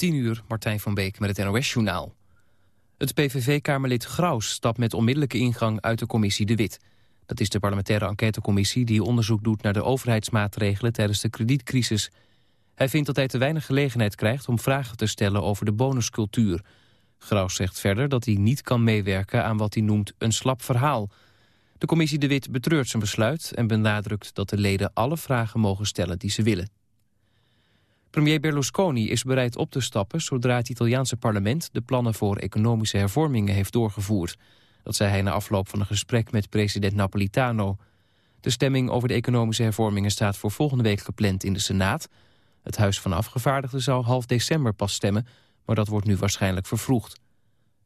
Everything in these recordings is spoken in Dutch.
10 uur, Martijn van Beek met het NOS-journaal. Het PVV-kamerlid Graus stapt met onmiddellijke ingang uit de commissie De Wit. Dat is de parlementaire enquêtecommissie die onderzoek doet naar de overheidsmaatregelen tijdens de kredietcrisis. Hij vindt dat hij te weinig gelegenheid krijgt om vragen te stellen over de bonuscultuur. Graus zegt verder dat hij niet kan meewerken aan wat hij noemt een slap verhaal. De commissie De Wit betreurt zijn besluit en benadrukt dat de leden alle vragen mogen stellen die ze willen. Premier Berlusconi is bereid op te stappen zodra het Italiaanse parlement de plannen voor economische hervormingen heeft doorgevoerd. Dat zei hij na afloop van een gesprek met president Napolitano. De stemming over de economische hervormingen staat voor volgende week gepland in de Senaat. Het Huis van Afgevaardigden zou half december pas stemmen, maar dat wordt nu waarschijnlijk vervroegd.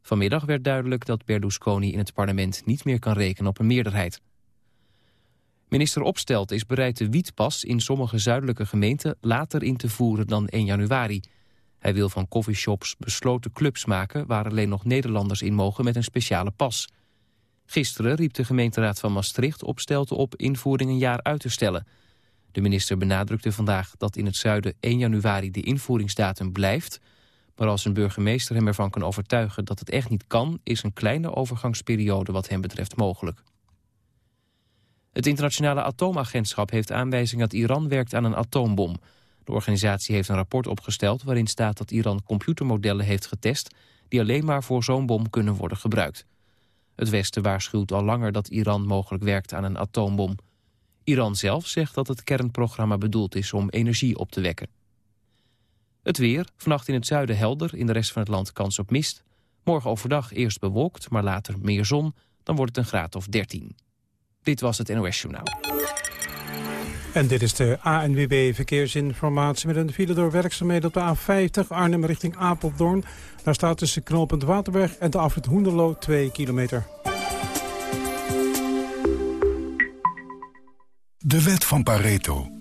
Vanmiddag werd duidelijk dat Berlusconi in het parlement niet meer kan rekenen op een meerderheid. Minister Opstelt is bereid de wietpas in sommige zuidelijke gemeenten later in te voeren dan 1 januari. Hij wil van coffeeshops besloten clubs maken waar alleen nog Nederlanders in mogen met een speciale pas. Gisteren riep de gemeenteraad van Maastricht Opstelten op invoering een jaar uit te stellen. De minister benadrukte vandaag dat in het zuiden 1 januari de invoeringsdatum blijft... maar als een burgemeester hem ervan kan overtuigen dat het echt niet kan... is een kleine overgangsperiode wat hem betreft mogelijk. Het internationale atoomagentschap heeft aanwijzing dat Iran werkt aan een atoombom. De organisatie heeft een rapport opgesteld waarin staat dat Iran computermodellen heeft getest... die alleen maar voor zo'n bom kunnen worden gebruikt. Het Westen waarschuwt al langer dat Iran mogelijk werkt aan een atoombom. Iran zelf zegt dat het kernprogramma bedoeld is om energie op te wekken. Het weer, vannacht in het zuiden helder, in de rest van het land kans op mist. Morgen overdag eerst bewolkt, maar later meer zon, dan wordt het een graad of 13. Dit was het NOS Journaal. En dit is de ANWB Verkeersinformatie met een file door werkzaamheden op de A50 Arnhem richting Apeldoorn. Daar staat tussen knooppunt Waterberg en de afrit Hoenderloo 2 kilometer. De wet van Pareto.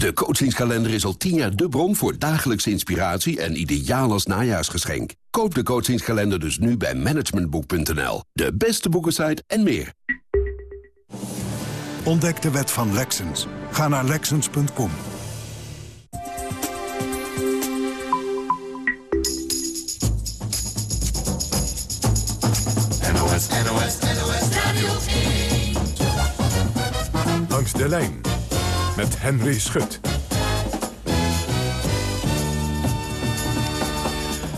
De coachingskalender is al tien jaar de bron voor dagelijkse inspiratie en ideaal als najaarsgeschenk. Koop de coachingskalender dus nu bij managementboek.nl. De beste boekensite en meer. Ontdek de wet van Lexens. Ga naar Lexens.com. NOS, NOS, NOS Radio 1. Langs de lijn met Henry Schut.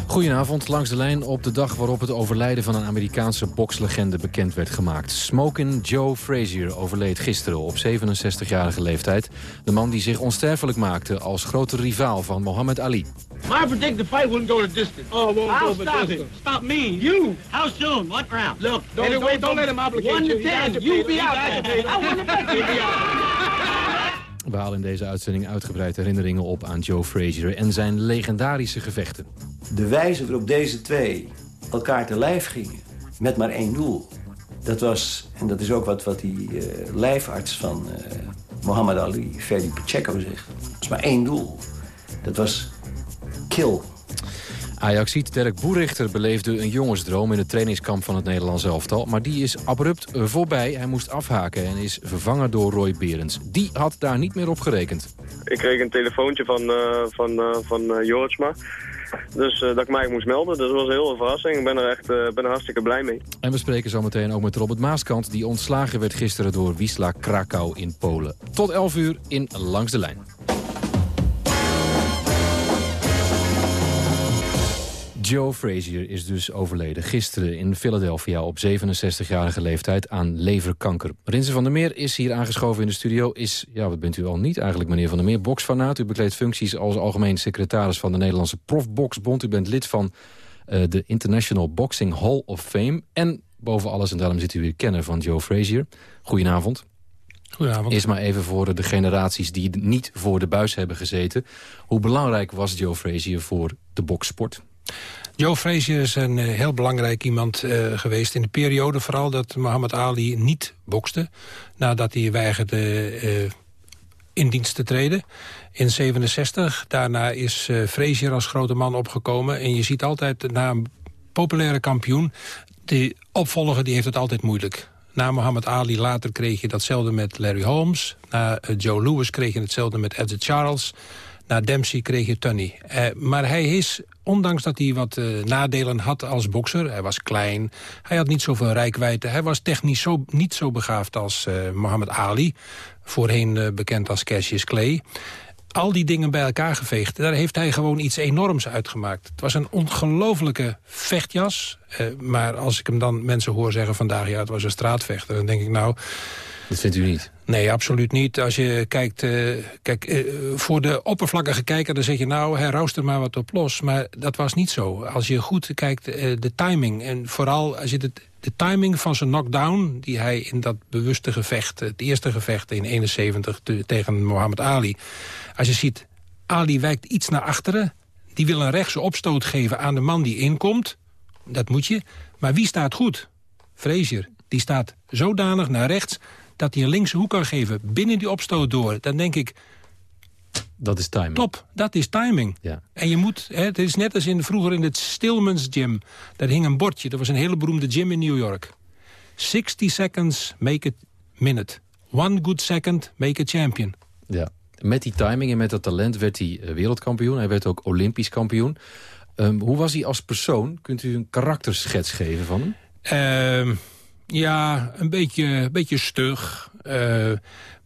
Goedenavond, langs de lijn op de dag waarop het overlijden van een Amerikaanse bokslegende bekend werd gemaakt. Smokin' Joe Frazier overleed gisteren op 67-jarige leeftijd. De man die zich onsterfelijk maakte als grote rivaal van Muhammad Ali. I predict the fight wouldn't go the distance. Oh, won't I'll go stop. Stop me. You. How soon? What round? Look, don't, anyway, don't, don't let him obligate One you. to ten. You be out there. I want to bet you. We halen in deze uitzending uitgebreid herinneringen op aan Joe Frazier en zijn legendarische gevechten. De wijze waarop deze twee elkaar te lijf gingen, met maar één doel. Dat was, en dat is ook wat, wat die uh, lijfarts van uh, Muhammad Ali, Ferdi Pacheco, zegt. Dat was maar één doel. Dat was kill. Ajaxiet Dirk Boerichter beleefde een jongensdroom in het trainingskamp van het Nederlands elftal. Maar die is abrupt voorbij. Hij moest afhaken en is vervangen door Roy Berends. Die had daar niet meer op gerekend. Ik kreeg een telefoontje van, uh, van, uh, van uh. Dus dat ik mij moest melden. Dus dat was een hele verrassing. Ik ben er echt ben er hartstikke blij mee. En we spreken zo meteen ook met Robert Maaskant... die ontslagen werd gisteren door Wisla Krakau in Polen. Tot 11 uur in Langs de Lijn. Joe Frazier is dus overleden gisteren in Philadelphia op 67-jarige leeftijd aan leverkanker. Rinse van der Meer is hier aangeschoven in de studio. Is, ja, wat bent u al niet eigenlijk, meneer van der Meer, boksfanaat. U bekleedt functies als algemeen secretaris van de Nederlandse Profboxbond. U bent lid van uh, de International Boxing Hall of Fame. En boven alles en daarom zit u weer kenner van Joe Frazier. Goedenavond. Goedenavond. Eerst maar even voor de generaties die niet voor de buis hebben gezeten. Hoe belangrijk was Joe Frazier voor de boksport? Joe Frazier is een eh, heel belangrijk iemand uh, geweest in de periode vooral dat Muhammad Ali niet bokste. Nadat hij weigerde uh, in dienst te treden in 67. Daarna is uh, Frazier als grote man opgekomen. En je ziet altijd na een populaire kampioen... de opvolger die heeft het altijd moeilijk. Na Muhammad Ali later kreeg je datzelfde met Larry Holmes. Na Joe Lewis kreeg je hetzelfde met Edward Charles... Na Dempsey kreeg je. Uh, maar hij is, ondanks dat hij wat uh, nadelen had als bokser... hij was klein, hij had niet zoveel rijkwijde... hij was technisch zo, niet zo begaafd als uh, Muhammad Ali... voorheen bekend als Cassius Clay al die dingen bij elkaar geveegd. Daar heeft hij gewoon iets enorms uitgemaakt. Het was een ongelofelijke vechtjas. Maar als ik hem dan mensen hoor zeggen vandaag... ja, het was een straatvechter, dan denk ik nou... Dat vindt u niet? Nee, absoluut niet. Als je kijkt, uh, kijk, uh, voor de oppervlakkige kijker, dan zeg je nou, hij roust er maar wat op los. Maar dat was niet zo. Als je goed kijkt, uh, de timing en vooral als je de, timing van zijn knockdown... die hij in dat bewuste gevecht, het eerste gevecht in 71 te, tegen Muhammad Ali... als je ziet, Ali wijkt iets naar achteren... die wil een rechtse opstoot geven aan de man die inkomt. Dat moet je. Maar wie staat goed? Frazier. Die staat zodanig naar rechts dat hij een linkse hoek kan geven binnen die opstoot door. Dan denk ik... Dat is timing. Top, dat is timing. Ja. En je moet, hè, het is net als in, vroeger in het Stillman's Gym. Daar hing een bordje, dat was een hele beroemde gym in New York. 60 seconds make a minute. One good second make a champion. Ja, met die timing en met dat talent werd hij eh, wereldkampioen. Hij werd ook olympisch kampioen. Um, hoe was hij als persoon? Kunt u een karakterschets geven van hem? Uh, ja, een beetje, een beetje stug. Uh,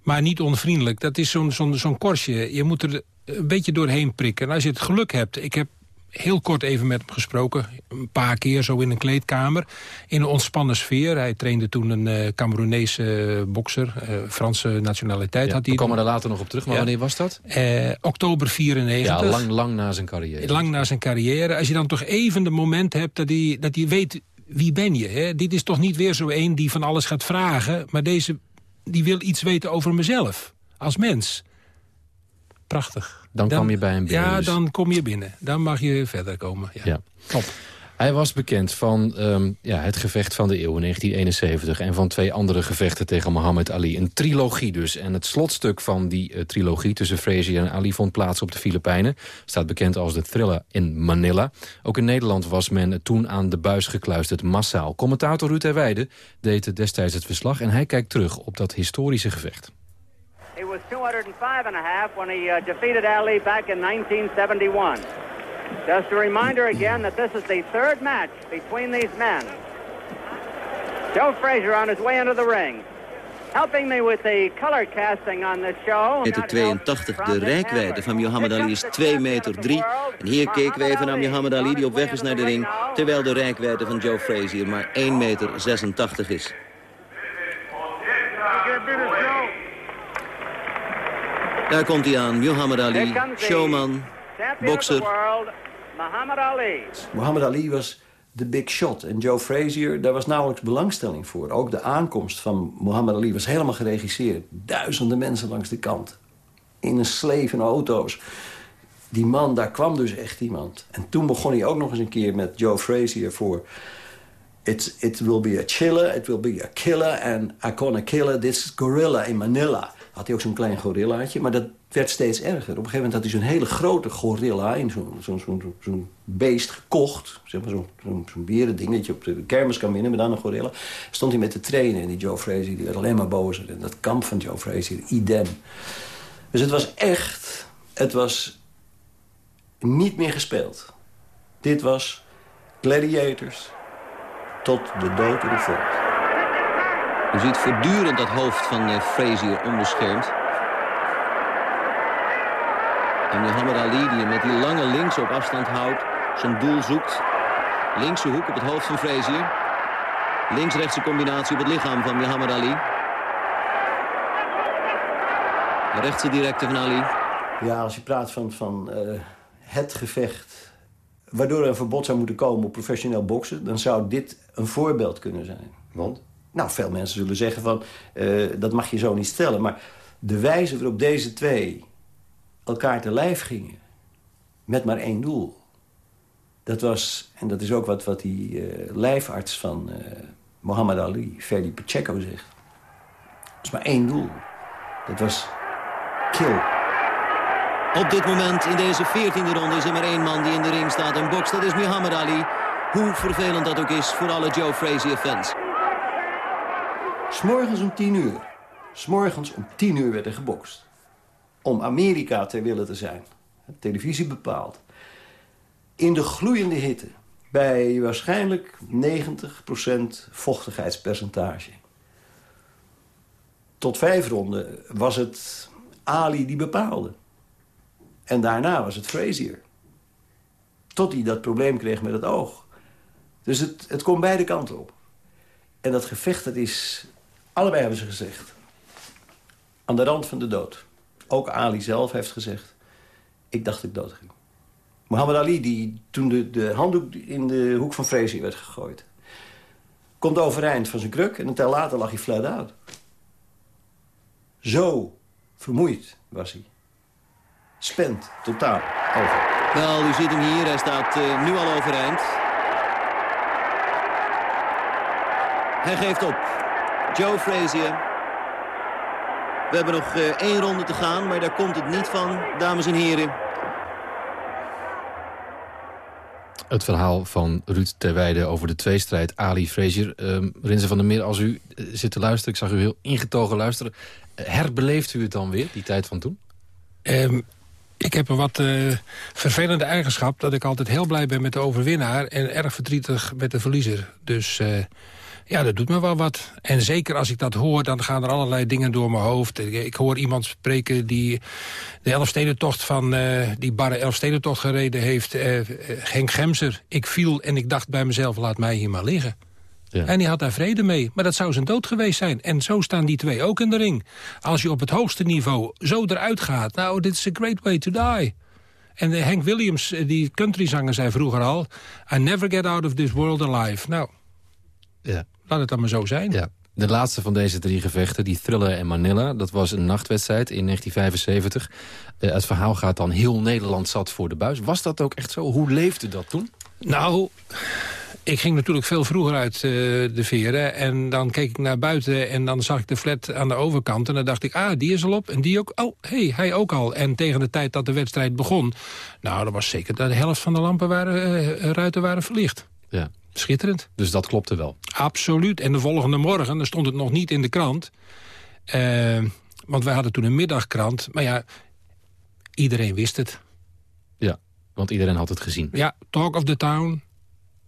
maar niet onvriendelijk. Dat is zo'n zo'n zo'n korstje. Je moet er een beetje doorheen prikken. En als je het geluk hebt... Ik heb heel kort even met hem gesproken. Een paar keer zo in een kleedkamer. In een ontspannen sfeer. Hij trainde toen een uh, Cameroenese bokser. Uh, Franse nationaliteit ja, had hij. We komen er later nog op terug. Maar ja. wanneer was dat? Uh, oktober 94. Ja, lang, lang na zijn carrière. Lang na zijn carrière. Als je dan toch even de moment hebt dat hij, dat hij weet wie ben je? Hè? Dit is toch niet weer zo één die van alles gaat vragen... maar deze die wil iets weten over mezelf, als mens. Prachtig. Dan, dan kwam je bij hem binnen. Ja, dus. dan kom je binnen. Dan mag je verder komen. Ja. ja. Top. Hij was bekend van um, ja, het gevecht van de eeuw in 1971... en van twee andere gevechten tegen Muhammad Ali. Een trilogie dus. En het slotstuk van die uh, trilogie tussen Frazier en Ali... vond plaats op de Filipijnen. Staat bekend als de thriller in Manila. Ook in Nederland was men toen aan de buis gekluisterd massaal. Commentator Ruud Heijweide deed destijds het verslag... en hij kijkt terug op dat historische gevecht. Was 205 and a half when he uh, Ali in 1971. Just a reminder again that this is the third match between these men. Joe Frazier on his way into the ring. Helping me with the color casting on this show. Meter 82, de rijkwijde van Muhammad Ali is 2 meter 3. En hier keken we even naar Muhammad Ali die op weg is naar de ring. Terwijl de rijkwijde van Joe Frazier maar 1 meter 86 is. Daar komt hij aan, Muhammad Ali, showman, bokser. Muhammad Ali. Muhammad Ali was de big shot. En Joe Frazier, daar was nauwelijks belangstelling voor. Ook de aankomst van Muhammad Ali was helemaal geregisseerd. Duizenden mensen langs de kant. In een sleef in auto's. Die man, daar kwam dus echt iemand. En toen begon hij ook nog eens een keer met Joe Frazier voor... It, it will be a chiller, it will be a killer... and I gonna kill this gorilla in Manila had hij ook zo'n klein gorillaatje. Maar dat werd steeds erger. Op een gegeven moment had hij zo'n hele grote gorilla... zo'n zo, zo, zo beest gekocht. Zeg maar zo'n zo, zo dat je op de kermis kan winnen... met dan een gorilla. Stond hij met te trainen. En die Joe Frazier die werd alleen maar bozer. En dat kamp van Joe Frazier, idem. Dus het was echt... Het was niet meer gespeeld. Dit was gladiators tot de dood in de voort. U ziet voortdurend dat hoofd van uh, Frazier onbeschermd. En Muhammad Ali die hem met die lange links op afstand houdt. Zijn doel zoekt. Linkse hoek op het hoofd van Frazier. Links-rechtse combinatie op het lichaam van Muhammad Ali. De rechtse directe van Ali. Ja, als je praat van, van uh, het gevecht... waardoor er een verbod zou moeten komen op professioneel boksen... dan zou dit een voorbeeld kunnen zijn. Want? Nou, veel mensen zullen zeggen van, uh, dat mag je zo niet stellen. Maar de wijze waarop deze twee elkaar te lijf gingen... met maar één doel... Dat was, en dat is ook wat, wat die uh, lijfarts van uh, Muhammad Ali, Ferdi Pacheco, zegt. Er was maar één doel. Dat was kill. Op dit moment in deze 14e ronde is er maar één man die in de ring staat en bokst. Dat is Muhammad Ali. Hoe vervelend dat ook is voor alle Joe Frazier fans. S'morgens om 10 uur. S'morgens om 10 uur werd er gebokst. Om Amerika ter wille te zijn. Televisie bepaalt. In de gloeiende hitte. Bij waarschijnlijk 90% vochtigheidspercentage. Tot vijf ronden was het Ali die bepaalde. En daarna was het Frazier. Tot hij dat probleem kreeg met het oog. Dus het, het komt beide kanten op. En dat gevecht, dat is... Allebei hebben ze gezegd. Aan de rand van de dood. Ook Ali zelf heeft gezegd... Ik dacht ik dood ging. Muhammad Ali, die toen de, de handdoek in de hoek van Frazier werd gegooid... komt overeind van zijn kruk en een tel later lag hij flat out. Zo vermoeid was hij. Spent, totaal, over. Wel, u ziet hem hier. Hij staat uh, nu al overeind. Hij geeft op. Joe Frazier. We hebben nog uh, één ronde te gaan, maar daar komt het niet van, dames en heren. Het verhaal van Ruud Terweide over de tweestrijd Ali Frazier. Uh, Rinze van der Meer, als u uh, zit te luisteren, ik zag u heel ingetogen luisteren. herbeleeft u het dan weer, die tijd van toen? Um, ik heb een wat uh, vervelende eigenschap... dat ik altijd heel blij ben met de overwinnaar... en erg verdrietig met de verliezer. Dus uh, ja, dat doet me wel wat. En zeker als ik dat hoor, dan gaan er allerlei dingen door mijn hoofd. Ik, hoor iemand spreken die de Elfstedentocht van... Uh, die barre Elfstedentocht gereden heeft. Genk Gemser. Ik viel en ik dacht bij mezelf, laat mij hier maar liggen. Ja. En hij had daar vrede mee. Maar dat zou zijn dood geweest zijn. En zo staan die twee ook in de ring. Als je op het hoogste niveau zo eruit gaat... nou, dit is a great way to die. En de Hank Williams, die countryzanger, zei vroeger al... I never get out of this world alive. Nou, ja. Laat het dan maar zo zijn. Ja. De laatste van deze drie gevechten, die Thriller en Manila... dat was een nachtwedstrijd in 1975. Uh, het verhaal gaat dan heel Nederland zat voor de buis. Was dat ook echt zo? Hoe leefde dat toen? Nou, ik ging natuurlijk veel vroeger uit uh, de veren. En dan keek ik naar buiten en dan zag ik de flat aan de overkant. En dan dacht ik, ah, die is al op. En die ook. Oh, hey, hij ook al. En tegen de tijd dat de wedstrijd begon... nou, dat was zeker dat de helft van de lampen waren, uh, ruiten waren verlicht. Ja. Schitterend. Dus dat klopte wel? Absoluut. En de volgende morgen, dan stond het nog niet in de krant. Uh, want wij hadden toen een middagkrant. Maar ja, iedereen wist het. Ja, want iedereen had het gezien. Ja, Talk of the Town.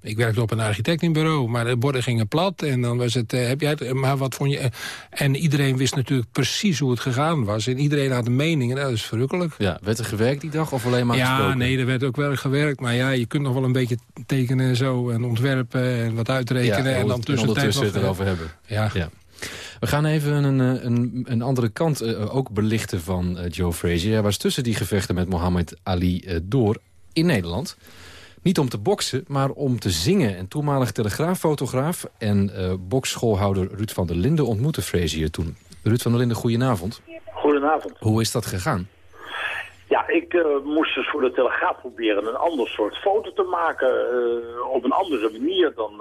Ik werkte op een architectenbureau, maar de borden gingen plat. En dan was het, uh, heb jij het, maar wat vond je... en iedereen wist natuurlijk precies hoe het gegaan was. En iedereen had een mening en dat is verrukkelijk. Ja, werd er gewerkt die dag of alleen maar ja, gesproken? nee, er werd ook wel gewerkt. Maar ja, je kunt nog wel een beetje tekenen en zo. En ontwerpen en wat uitrekenen. Ja, en dan tussentijd het erover hebben. Ja. ja. We gaan even een, een, een andere kant uh, ook belichten van uh, Joe Frazier. Hij was tussen die gevechten met Mohammed Ali uh, door in Nederland. Niet om te boksen, maar om te zingen. En toenmalig telegraaffotograaf en uh, boksschoolhouder Ruud van der Linden ontmoette Frazier toen. Ruud van der Linden, goedenavond. Goedenavond. Hoe is dat gegaan? Ja, ik uh, moest dus voor de Telegraaf proberen een ander soort foto te maken. Uh, op een andere manier dan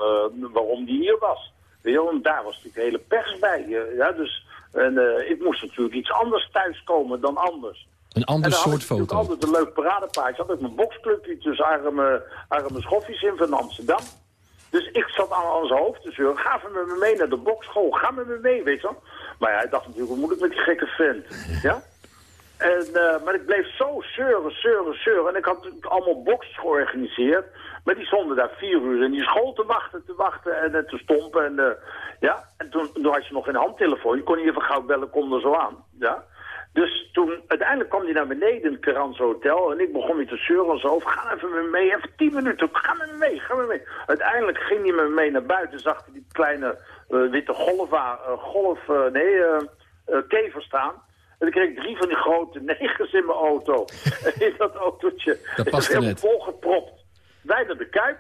waarom die hier was. Weet je, want daar was natuurlijk de hele pers bij. ja, dus en, ik moest natuurlijk iets anders thuiskomen dan anders. Een ander soort foto. Ik altijd een leuk paradepaardje. Had ik mijn boksclubje tussen arme, arme schoffies in van Amsterdam. Dus ik zat aan, zijn hoofd te zeuren. Ga even met me mee naar de boksschool. Ga met me mee, weet je wel. Maar ja, hij dacht natuurlijk, wat moet ik met die gekke vent? Ja? En, uh, maar ik bleef zo zeuren, zeuren, zeuren. En ik had natuurlijk allemaal boks georganiseerd. Maar die stonden daar vier uur in die school te wachten, te wachten en uh, te stompen. En, uh, ja? en toen, toen had je nog een handtelefoon. Je kon hier even gauw bellen, kom er zo aan. Ja? Dus toen, uiteindelijk kwam hij naar beneden in het Hotel. En ik begon weer te zeuren en zo. Ga even met me mee, even tien minuten. Ga met me mee, ga met me mee. Uiteindelijk ging hij met me mee naar buiten. Zag hij die kleine uh, witte golf, uh, golf uh, nee, kever staan. En dan kreeg ik drie van die grote negers in mijn auto. in dat autootje. Dat past net. volgepropt. Wij naar de Kuip.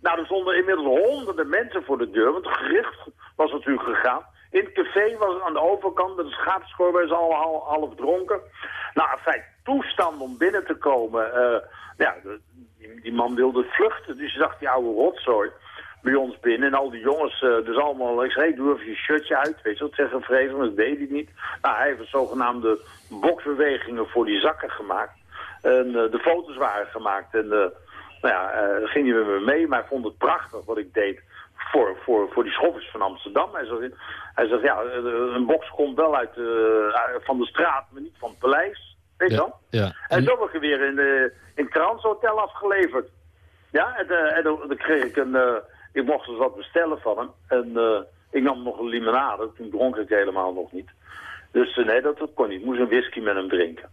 Nou, er stonden inmiddels honderden mensen voor de deur. Want het gericht was natuurlijk gegaan. In het café was aan de overkant de schaapskoor bij ze al half, half dronken. Nou, feit, toestand om binnen te komen. Uh, ja, die, man wilde vluchten. Dus je zag die oude rotzooi bij ons binnen. En al die jongens, uh, dus allemaal, ik zei, hey, doe even je shirtje uit. Weet je wat, zeggen vrezen, dat deed hij niet. Nou, hij heeft zogenaamde boksbewegingen voor die zakken gemaakt. En uh, de foto's waren gemaakt. En nou ja, ging hij met me mee, maar hij vond het prachtig wat ik deed voor, voor, voor die schoffers van Amsterdam. Hij zegt, hij zegt ja, een box komt wel uit, van de straat, maar niet van het paleis. Weet je ja, ja. En, en zo heb ik weer in, de, in het afgeleverd. Ja, en, en dan kreeg ik een... ik mocht dus wat bestellen van hem. En ik nam nog een limonade. Toen dronk ik helemaal nog niet. Dus nee, dat, dat kon niet. Ik moest een whisky met hem drinken.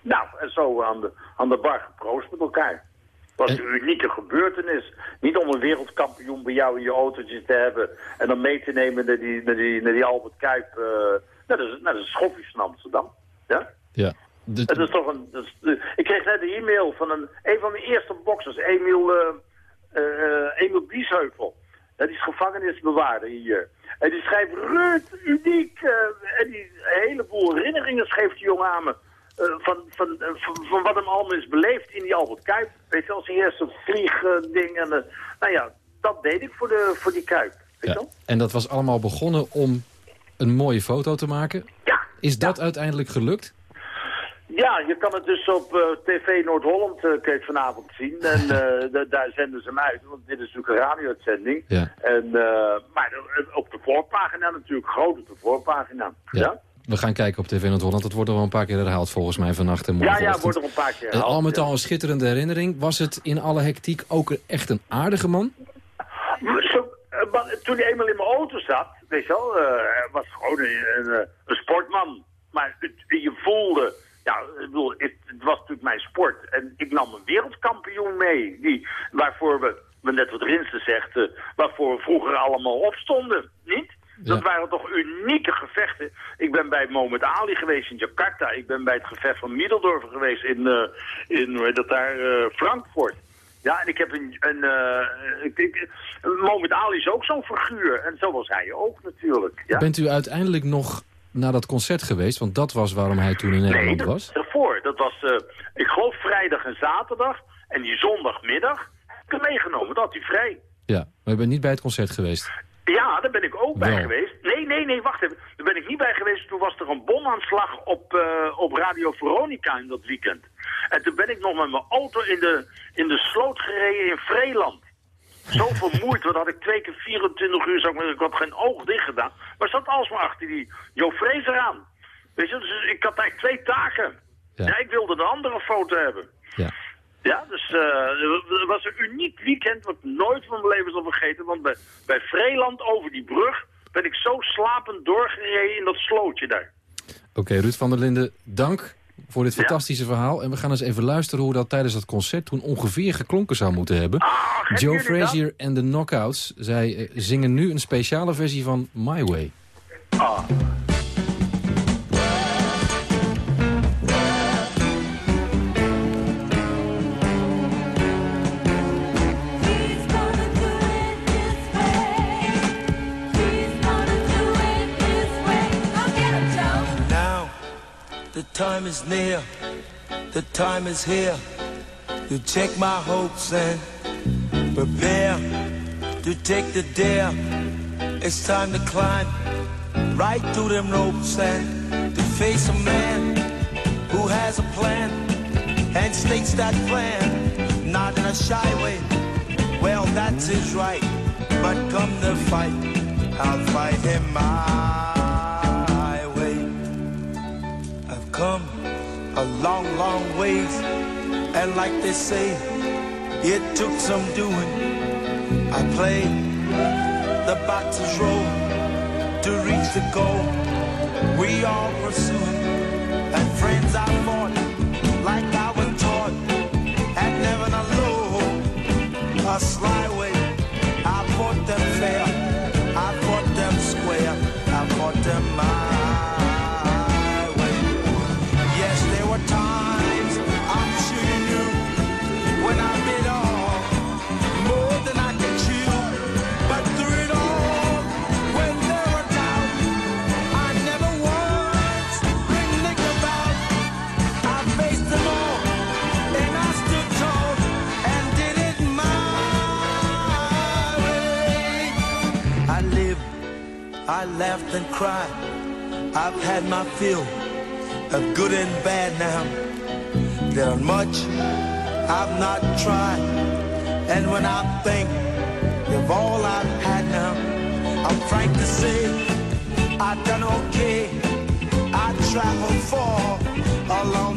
Nou, en zo aan de, aan de bar geproost met elkaar. Was een unieke gebeurtenis. Niet om een wereldkampioen bij jou in je autootje te hebben... en dan mee te nemen naar die, naar die, naar die Albert Kuip... Uh, naar, de, naar de schoffies van Amsterdam. Ja? Ja. De... Het is toch een, dat is, ik kreeg net een e-mail van een, een van mijn eerste boxers, Emiel, uh, uh, Emiel Biesheuvel. Dat is gevangenisbewaarder hier. En die schrijft Ruud, uniek. Uh, en die een heleboel herinneringen schreef die jongen aan me. Uh, van, van, uh, van, van, wat hem allemaal is beleefd in die Albert Kuip. Weet je, als eerste vliegding. En, nou ja, dat deed ik voor, de, voor die Kuip. Weet ja. En dat was allemaal begonnen om een mooie foto te maken. Ja. Is dat ja. uiteindelijk gelukt? Ja, je kan het dus op uh, TV Noord-Holland uh, vanavond zien. En uh, daar zenden ze hem uit, want dit is natuurlijk een radio-uitzending. Ja. En, maar op de voorpagina natuurlijk, groot op de voorpagina. Ja. We gaan kijken op TV Noord-Holland. Dat wordt er wel een paar keer herhaald volgens mij vannacht en morgen. Ja, ja, wordt er een paar keer herhaald. En al met al een schitterende herinnering. Was het in alle hectiek ook echt een aardige man? Zo, toen hij eenmaal in mijn auto zat, weet je wel, was gewoon een, een, een sportman. Maar het, je voelde ja, ik bedoel, het, het, was natuurlijk mijn sport. En ik nam een wereldkampioen mee. Die, waarvoor we, we net wat Rinsen zegt, uh, waarvoor we vroeger allemaal opstonden. Niet? Ja. Dat waren toch unieke gevechten. Ik ben bij Mohamed Ali geweest in Jakarta. Ik ben bij het gevecht van Middeldorf geweest in, uh, in hoe heet dat daar, uh, Frankfurt. Ja, en ik heb een... een uh, ik, ik, Mohamed Ali is ook zo'n figuur. En zo was hij ook natuurlijk. Ja? Bent u uiteindelijk nog naar dat concert geweest? Want dat was waarom hij toen in Nederland nee, was. daarvoor. Dat was, ik geloof, vrijdag en zaterdag. En die zondagmiddag heb ik hem meegenomen. Dat had hij vrij. Ja, maar je bent niet bij het concert geweest? Ja, daar ben ik ook bij geweest. Nee, nee, nee, wacht even. Daar ben ik niet bij geweest. Toen was er een bomaanslag op, uh, op Radio Veronica in dat weekend. En toen ben ik nog met mijn auto in de, in de sloot gereden in Vreeland. Zo vermoeid, want had ik twee keer 24 uur, zou ik, maar, ik had geen oog dicht gedaan. Maar zat alsmaar achter die Jo Fraser aan. Weet je, dus ik had eigenlijk twee taken. Ja. ja ik wilde een andere foto hebben. Ja. Ja, dus uh, het was een uniek weekend wat ik nooit van mijn leven zal vergeten. Want bij, bij Vreeland over die brug ben ik zo slapend doorgereden in dat slootje daar. Oké, okay, Ruud van der Linden, dank voor dit fantastische ja. verhaal. En we gaan eens even luisteren hoe dat tijdens dat concert toen ongeveer geklonken zou moeten hebben. Ah, Joe Frazier en de Knockouts, zij uh, zingen nu een speciale versie van My Way. Ah. The time is near, the time is here. You check my hopes and prepare. To take the dare. It's time to climb right through them ropes and to face a man who has a plan and states that plan, not in a shy way. Well, that's his right, but come the fight, I'll fight him. My come a long, long ways. And like they say, it took some doing. I played the boxer's role to reach the goal we all pursuing. And friends I fought like I was taught, and never a low, a sly I laughed and cried. I've had my fill of good and bad now. There are much I've not tried. And when I think of all I've had now, I'm frank to say I've done okay. I traveled far along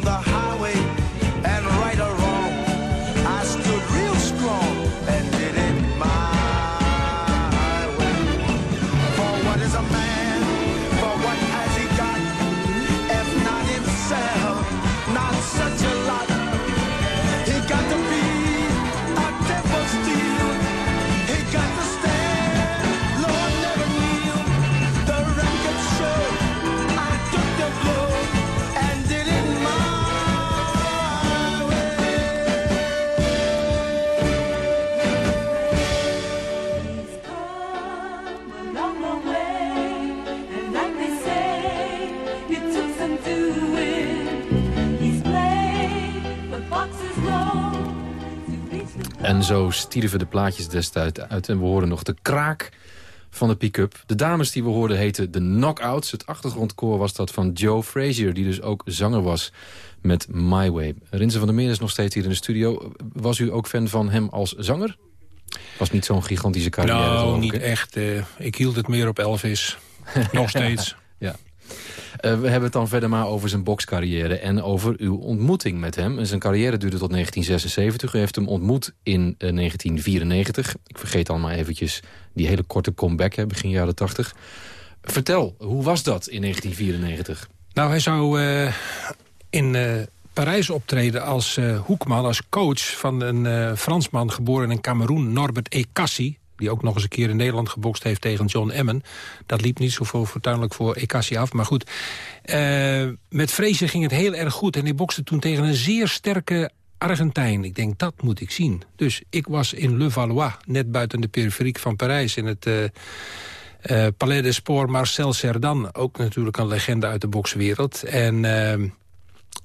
zo stierven de plaatjes destijds uit. En we horen nog de kraak van de pick-up. De dames die we hoorden heten de Knockouts. Het achtergrondkoor was dat van Joe Frazier... die dus ook zanger was met My Way. Rinse van der Meer is nog steeds hier in de studio. Was u ook fan van hem als zanger? Was niet zo'n gigantische carrière. Nou, niet echt. eh, ik hield het meer op Elvis. Nog steeds. Eh, we hebben het dan verder maar over zijn bokscarrière en over uw ontmoeting met hem. Zijn carrière duurde tot 1976. U heeft hem ontmoet in eh, 1994. Ik vergeet al maar eventjes die hele korte comeback, hè, begin jaren 80. Vertel, hoe was dat in 1994? Nou, hij zou eh, in eh, Parijs optreden als eh, hoekman, als coach van een eh, Fransman geboren in Cameroen, Norbert Ekassi. Die ook nog eens een keer in Nederland gebokst heeft tegen John Emmen. Dat liep niet zo fortuinlijk voor Ekassi af. Maar goed, eh, met Fraser ging het heel erg goed. En hij bokste toen tegen een zeer sterke Argentijn. Ik denk, dat moet ik zien. Dus ik was in Le Valois, net buiten de periferiek van Parijs... in het eh, eh, Palais des Sports Marcel Cerdan. Ook natuurlijk een legende uit de bokswereld. En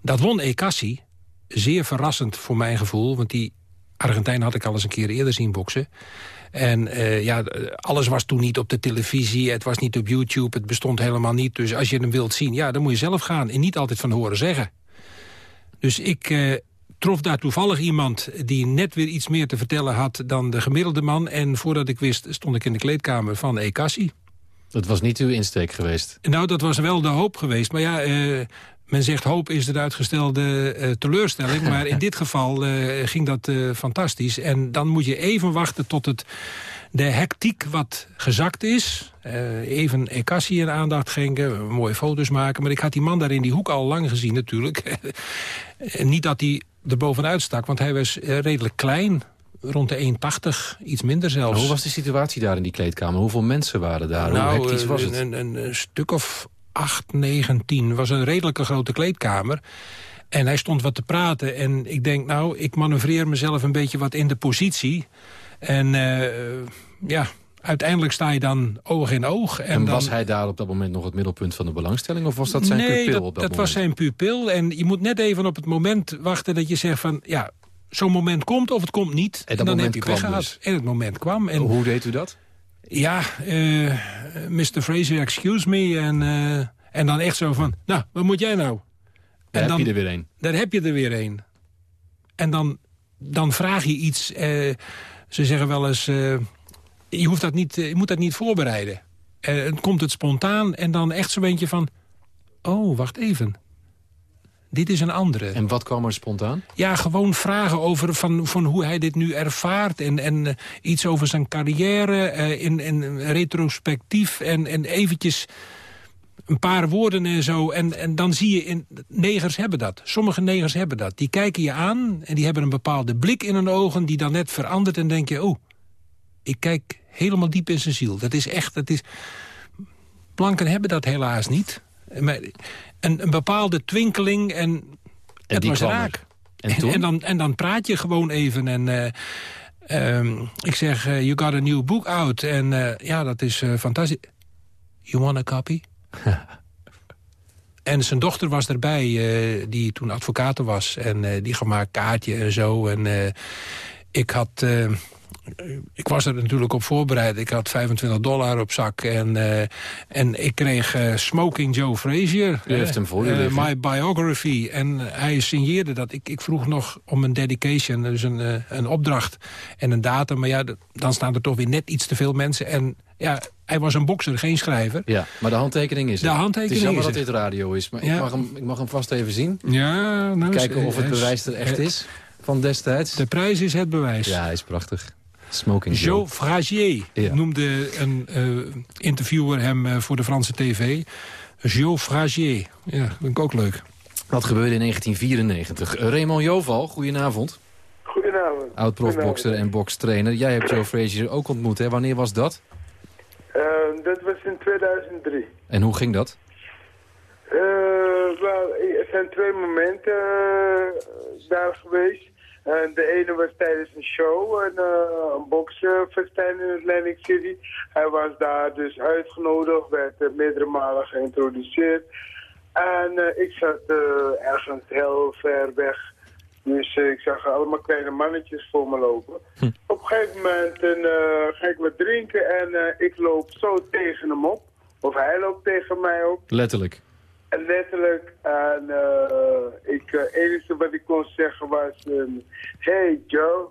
dat won Ekassi. Zeer verrassend voor mijn gevoel. Want die Argentijn had ik al eens een keer eerder zien boksen. En eh, ja, alles was toen niet op de televisie. Het was niet op YouTube. Het bestond helemaal niet. Dus als je hem wilt zien, ja, dan moet je zelf gaan. En niet altijd van horen zeggen. Dus ik eh, trof daar toevallig iemand die net weer iets meer te vertellen had dan de gemiddelde man. En voordat ik wist, stond ik in de kleedkamer van Ekassi. Dat was niet uw insteek geweest. Nou, dat was wel de hoop geweest. Maar ja, eh, men zegt hoop is de uitgestelde eh, teleurstelling. maar in dit geval eh, ging dat eh, fantastisch. En dan moet je even wachten tot het de hectiek wat gezakt is. Even Ekassi in aandacht schenken, mooie foto's maken. Maar ik had die man daar in die hoek al lang gezien natuurlijk. Niet dat hij er bovenuit stak, want hij was redelijk klein. Rond de 1,80, iets minder zelfs. Hoe was de situatie daar in die kleedkamer? Hoeveel mensen waren daar? Hoe Nou, hectisch was het? Een, een, een stuk of 8, 9, 10. was een redelijke grote kleedkamer. En hij stond wat te praten. En ik denk, nou, ik manoeuvreer mezelf een beetje wat in de positie. En eh, ja, uiteindelijk sta je dan oog in oog. En, En dan, was hij daar op dat moment nog het middelpunt van de belangstelling? Of was dat zijn nee, pupil dat, op dat, dat was zijn pupil. En je moet net even op het moment wachten dat je zegt van... ja, zo'n moment komt of het komt niet. En dat dan moment heb je het kwam dus. En het moment kwam. En, Hoe deed u dat? Ja, eh Mr. Fraser, excuse me. En, eh, en dan echt zo van, nou, wat moet jij nou? Daar en heb dan, je er weer een. Daar heb je er weer een. En dan, dan vraag je iets. eh, ze zeggen wel eens, je, hoeft dat niet, je moet dat niet voorbereiden. Dan komt het spontaan en dan echt zo'n beetje van... oh, wacht even. Dit is een andere. En wat kwam er spontaan? Ja, gewoon vragen over van, van hoe hij dit nu ervaart. En, en eh, iets over zijn carrière eh, in, in retrospectief. En, en eventjes een paar woorden en zo. En, en dan zie je, in, negers hebben dat. Sommige negers hebben dat. Die kijken je aan en die hebben een bepaalde blik in hun ogen... die dan net verandert en denk je, oh, ik kijk helemaal diep in zijn ziel. Dat is echt, dat is... Blanken hebben dat helaas niet. Maar een, een bepaalde twinkeling en, het die was raak. En toen? En, dan, en dan praat je gewoon even en... eh, ehm, ik zeg, eh, you got a new book out. En eh, ja, dat is fantastisch. You want a copy? en zijn dochter was erbij, die toen advocaat was. En die gaf maar een kaartje en zo. En ik had... eh, ik was er natuurlijk op voorbereid. Ik had 25 dollar op zak. En, eh, en ik kreeg eh, Smoking Joe Frazier. U heeft hem voor u liggen. My Biography. En hij signeerde dat. Ik, ik vroeg nog om een dedication, dus een, een opdracht en een datum. Maar ja, dan staan er toch weer net iets te veel mensen. En ja, hij was een bokser, geen schrijver. Ja, maar de handtekening is De er. handtekening Het is jammer is dat dit radio is, maar ik, mag hem, ik mag hem vast even zien. Ja, nou, Kijken of het bewijs er echt is van destijds. De prijs is het bewijs. Ja, hij is prachtig. Smoking Joe. Joe Fragier Ja. noemde een eh, interviewer hem eh, voor de Franse tv. Joe Fragier. Ja, dat vind ik ook leuk. Dat gebeurde in 1994. Eh, Raymond Joval, goedenavond. Goedenavond. Oud-profbokser en bokstrainer. Jij hebt Joe Frazier ook ontmoet, hè? Wanneer was dat? Eh, dat was in 2003. En hoe ging dat? Eh, er zijn twee momenten eh, daar geweest. Eh, de ene was tijdens een show, een, uh, een boksfestijn in Atlantic City. Hij was daar dus uitgenodigd, werd eh, meerdere malen geïntroduceerd. En eh, ik zat ergens heel ver weg. Dus ik zag allemaal kleine mannetjes voor me lopen. Op een gegeven moment ga ik wat drinken en ik loop zo tegen hem op. Of hij loopt tegen mij op. Letterlijk. En letterlijk, en eh ik, het enige wat ik kon zeggen was, ehm, hey Joe.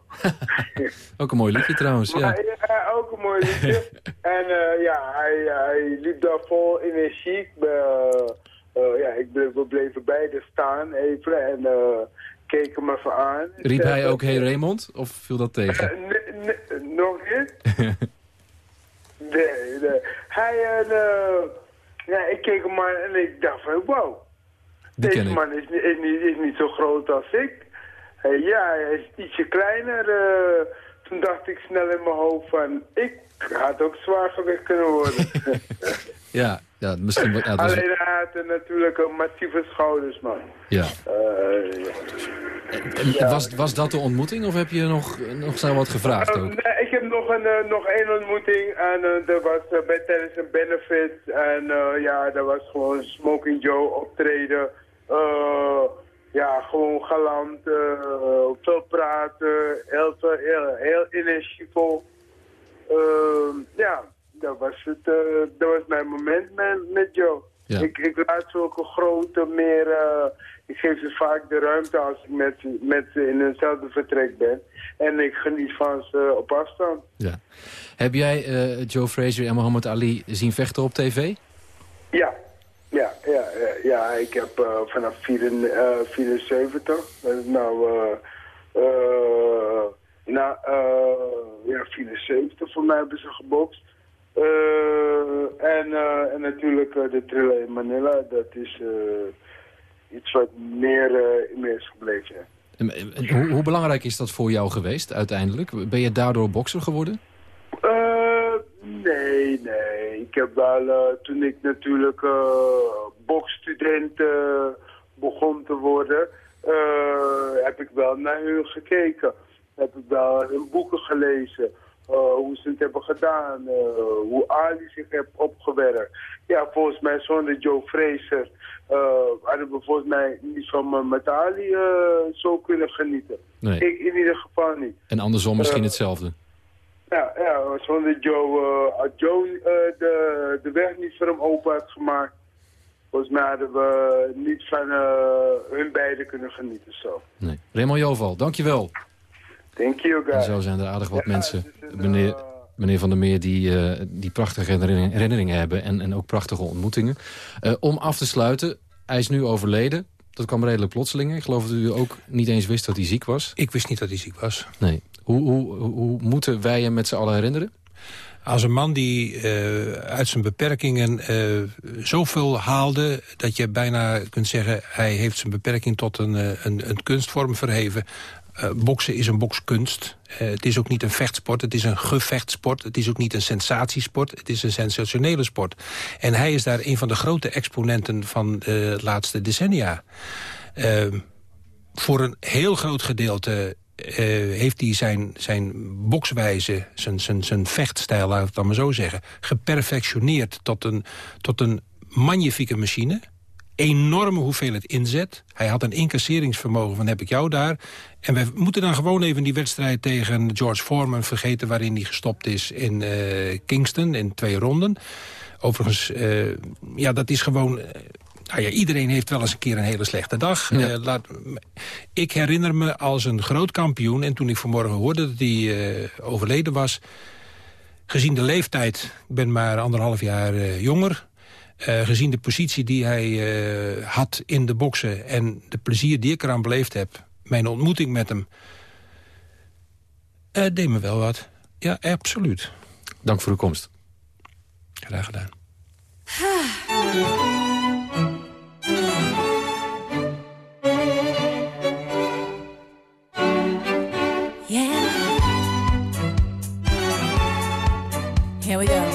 Ook een mooi liedje trouwens, ja. Maar, ja, ook een mooi liedje. en eh, ja, hij, hij liep daar vol energie. Eh, eh, ja, ik bleef, we bleven beide staan even en eh, keken me even aan. Riep hij Eh, ook Hey Raymond? Of viel dat tegen? eh, nog niet? Nee, nee. Hij en, eh, ja, ik keek hem aan en ik dacht van, wow. Die Deze man is, niet- is, niet, is niet zo groot als ik. Ja, hij is ietsje kleiner. eh, toen dacht ik snel in mijn hoofd van, ik had ook zwaar gewicht kunnen worden. Ja, ja misschien... Ja, was- Alleen hij had natuurlijk een massieve schouders, man. ja. Eh, En Was, was dat de ontmoeting of heb je nog, nog snel wat gevraagd Eh, ook? nee, ik heb nog, een, eh, nog één ontmoeting en dat was bij, tijdens een benefit. En ja, dat was gewoon Smoking Joe optreden. Ja, gewoon galant, veel praten, heel, heel, heel energievol. Ja, dat was, het, eh, dat was mijn moment met, met Joe. Ja. Ik, ik laat zulke grote meer... eh, ik geef ze vaak de ruimte als ik met, ze- met ze in eenzelfde vertrek ben. En ik geniet van ze op afstand. Ja. Heb jij eh, Joe Frazier en Muhammad Ali zien vechten op tv? Ja, ja, ja, ja, ja. ik heb eh, vanaf 74, eh, 74, dat is nou, eh, ja, 74 voor mij hebben ze gebokst. Eh, en, eh, en natuurlijk eh, de thriller in Manila, dat is iets wat meer in me is gebleven. ja. En- en Hoe, hoe belangrijk is dat voor jou geweest uiteindelijk? Ben je daardoor bokser geworden? Nee, nee. Ik heb wel, toen ik natuurlijk boksstudent begon te worden, heb ik wel naar hun gekeken. Heb ik wel hun boeken gelezen, hoe ze het hebben gedaan, eh, hoe Ali zich heeft opgewerkt. Ja, volgens mij zonder Joe Fraser eh, hadden we volgens mij niet van me met Ali eh, zo kunnen genieten. Nee. Ik in ieder geval niet. En andersom misschien Eh, hetzelfde? Ja, ja zonder Joe, eh, had Joe eh, de, de weg niet voor hem open had gemaakt. Volgens mij hadden we niet van eh, hun beiden kunnen genieten zo. Nee. Raymond Joval, dankjewel. Thank you En guys. zo zijn er aardig wat mensen, meneer, meneer Van der Meer... die, eh, die prachtige herinneringen, hebben en, en ook prachtige ontmoetingen. Eh, om af te sluiten, hij is nu overleden. Dat kwam redelijk plotseling. Ik geloof dat u ook niet eens wist dat hij ziek was. Ik wist niet dat hij ziek was. Nee. Hoe, hoe, hoe, moeten wij hem met z'n allen herinneren? Als een man die eh, uit zijn beperkingen eh, zoveel haalde... dat je bijna kunt zeggen... hij heeft zijn beperking tot een, eh, een, een kunstvorm verheven. Eh, boksen is een bokskunst. Eh, het is ook niet een vechtsport, het is een gevechtsport. Het is ook niet een sensatiesport, het is een sensationele sport. En hij is daar een van de grote exponenten van de laatste decennia. Eh, voor een heel groot gedeelte eh, heeft hij zijn, zijn bokswijze, zijn, zijn, zijn vechtstijl, laat ik het dan maar zo zeggen... geperfectioneerd tot een, tot een magnifieke machine. Enorme hoeveelheid inzet. Hij had een incasseringsvermogen van heb ik jou daar. En we moeten dan gewoon even die wedstrijd tegen George Foreman vergeten... waarin hij gestopt is in eh, Kingston in twee ronden. Overigens, eh, ja, dat is gewoon... eh, nou ja, iedereen heeft wel eens een keer een hele slechte dag. Ja. Laat, ik herinner me als een groot kampioen... en toen ik vanmorgen hoorde dat hij overleden was... gezien de leeftijd, ik ben maar anderhalf jaar jonger... eh, gezien de positie die hij eh, had in de boksen... en de plezier die ik eraan beleefd heb... mijn ontmoeting met hem... eh, deed me wel wat. Ja, absoluut. Dank voor uw komst. Graag gedaan. Yeah. Here we go.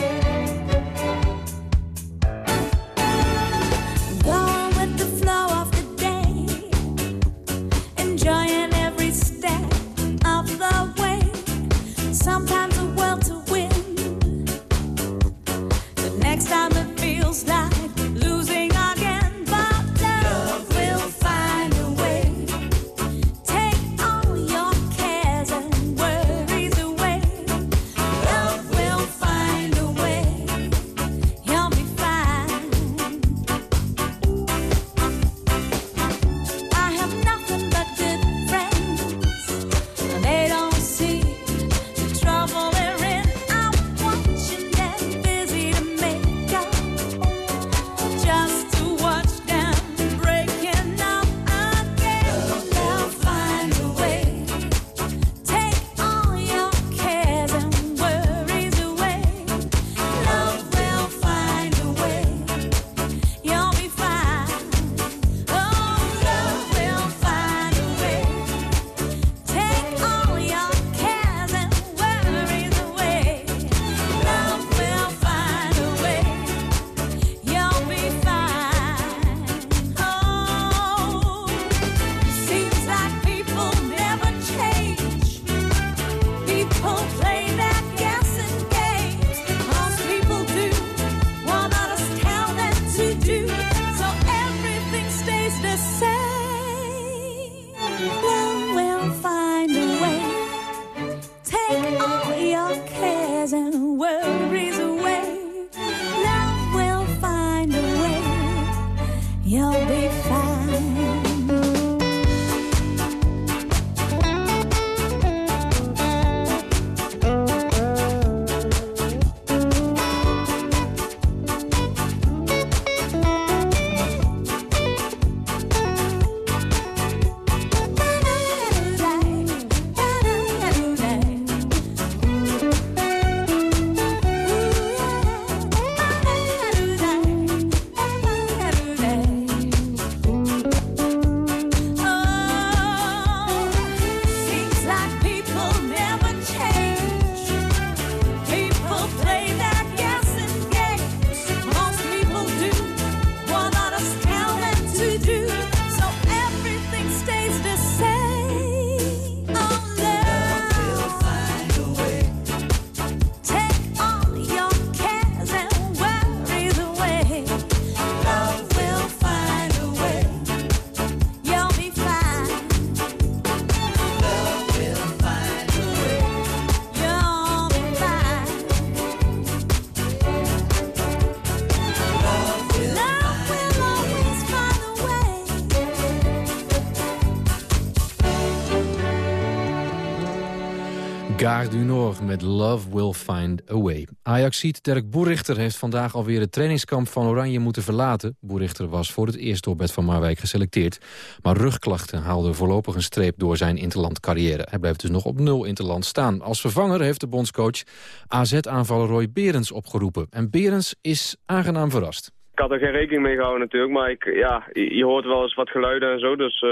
Gare du Nord met Love Will Find a Way. Ajaxiet Dirk Boerichter heeft vandaag alweer het trainingskamp van Oranje moeten verlaten. Boerichter was voor het eerst door Bert van Marwijk geselecteerd. Maar rugklachten haalden voorlopig een streep door zijn interlandcarrière. Hij blijft dus nog op nul interland staan. Als vervanger heeft de bondscoach AZ-aanvaller Roy Berends opgeroepen. En Berends is aangenaam verrast. Ik had er geen rekening mee gehouden natuurlijk, maar ik, ja, je, hoort wel eens wat geluiden en zo. Dus eh,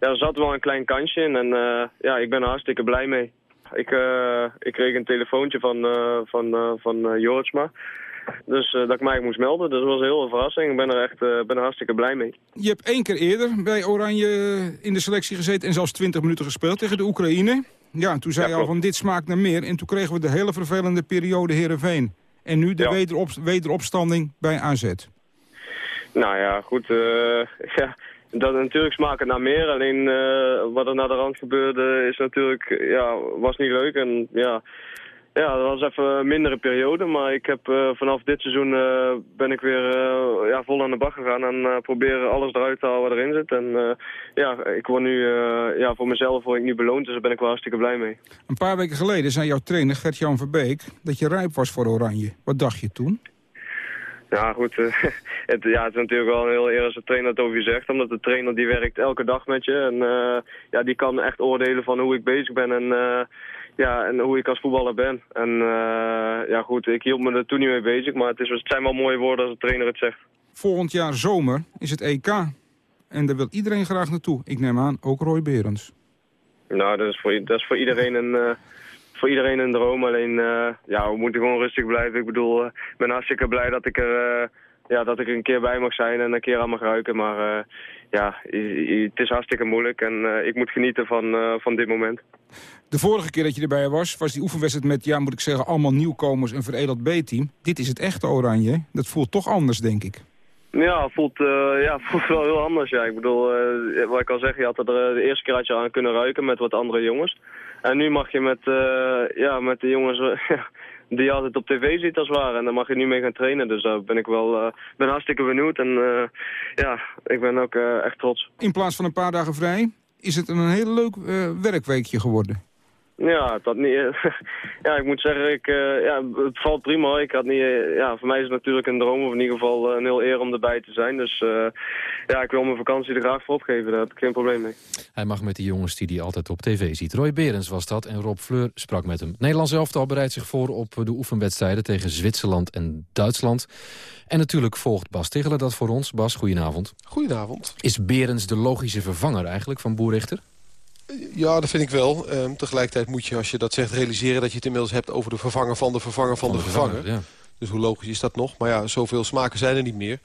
ja, er zat wel een klein kansje in en eh, ja, ik ben er hartstikke blij mee. Ik, eh, ik kreeg een telefoontje van, eh van, eh van. Dus dat ik mij moest melden. Dus dat was een hele verrassing. Ik ben er echt ben er hartstikke blij mee. Je hebt één keer eerder bij Oranje in de selectie gezeten... en zelfs 20 minuten gespeeld tegen de Oekraïne. Ja, toen zei je al van dit smaakt naar meer. En toen kregen we de hele vervelende periode Heerenveen. En nu de Ja. wederop, wederopstanding bij AZ. Nou ja, goed. ja, dat, natuurlijk smaakt het naar meer. Alleen eh, wat er naar de rand gebeurde is natuurlijk, ja, was niet leuk. En ja, ja, dat was even een mindere periode. Maar ik heb eh, vanaf dit seizoen eh, ben ik weer ja, vol aan de bak gegaan. En proberen alles eruit te halen wat erin zit. En ja, ik word nu, ja, voor mezelf word ik nu beloond. Dus daar ben ik wel hartstikke blij mee. Een paar weken geleden zei jouw trainer Gert-Jan Verbeek... dat je rijp was voor Oranje. Wat dacht je toen? Ja, goed. eh, het, ja, het is natuurlijk wel een heel eer als de trainer het over je zegt. Omdat de trainer die werkt elke dag met je. En eh, ja, die kan echt oordelen van hoe ik bezig ben en, eh, ja, en hoe ik als voetballer ben. En ja, goed, ik hield me er toen niet mee bezig. Maar het, is, het zijn wel mooie woorden als de trainer het zegt. Volgend jaar zomer is het EK. En daar wil iedereen graag naartoe. Ik neem aan, ook Roy Berends. Nou, dat is voor, dat is voor iedereen een... voor iedereen een droom, alleen eh, ja, we moeten gewoon rustig blijven. Ik bedoel, eh, ik ben hartstikke blij dat ik er, eh, ja, dat ik er een keer bij mag zijn en een keer aan mag ruiken. Maar ja, het is hartstikke moeilijk en ik moet genieten van, van dit moment. De vorige keer dat je erbij was, was die oefenwedstrijd met, ja, moet ik zeggen, allemaal nieuwkomers en veredeld B-team. Dit is het echte Oranje. Dat voelt toch anders, denk ik. Ja, voelt, ja, voelt wel heel anders. Ja. Ik bedoel, wat ik al zeg, je had er de eerste keer had je aan kunnen ruiken met wat andere jongens. En nu mag je met, eh, ja, met de jongens eh, die je altijd op tv ziet als het ware. En daar mag je nu mee gaan trainen. Dus daar ben ik wel eh, ben hartstikke benieuwd. En ja, ik ben ook echt trots. In plaats van een paar dagen vrij, is het een heel leuk werkweekje geworden. Ja, dat niet. ja, ik moet zeggen, ik, eh, ja, het valt prima. Ik had niet, eh, ja, voor mij is het natuurlijk een droom, of in ieder geval eh, een heel eer om erbij te zijn. Dus eh, ja, ik wil mijn vakantie er graag voor opgeven. Daar heb ik geen probleem mee. Hij mag met die jongens die hij altijd op tv ziet. Roy Berens was dat en Rob Fleur sprak met hem. Nederlands elftal bereidt zich voor op de oefenwedstrijden tegen Zwitserland en Duitsland. En natuurlijk volgt Bas Tichelen dat voor ons. Bas, goedenavond. Goedenavond. Is Berens de logische vervanger eigenlijk van Boerichter? Ja, dat vind ik wel. Ehm, tegelijkertijd moet je, als je dat zegt, realiseren dat je het inmiddels hebt over de vervanger van de vervanger van, de, vervanger. ja. Dus hoe logisch is dat nog? Maar ja, zoveel smaken zijn er niet meer.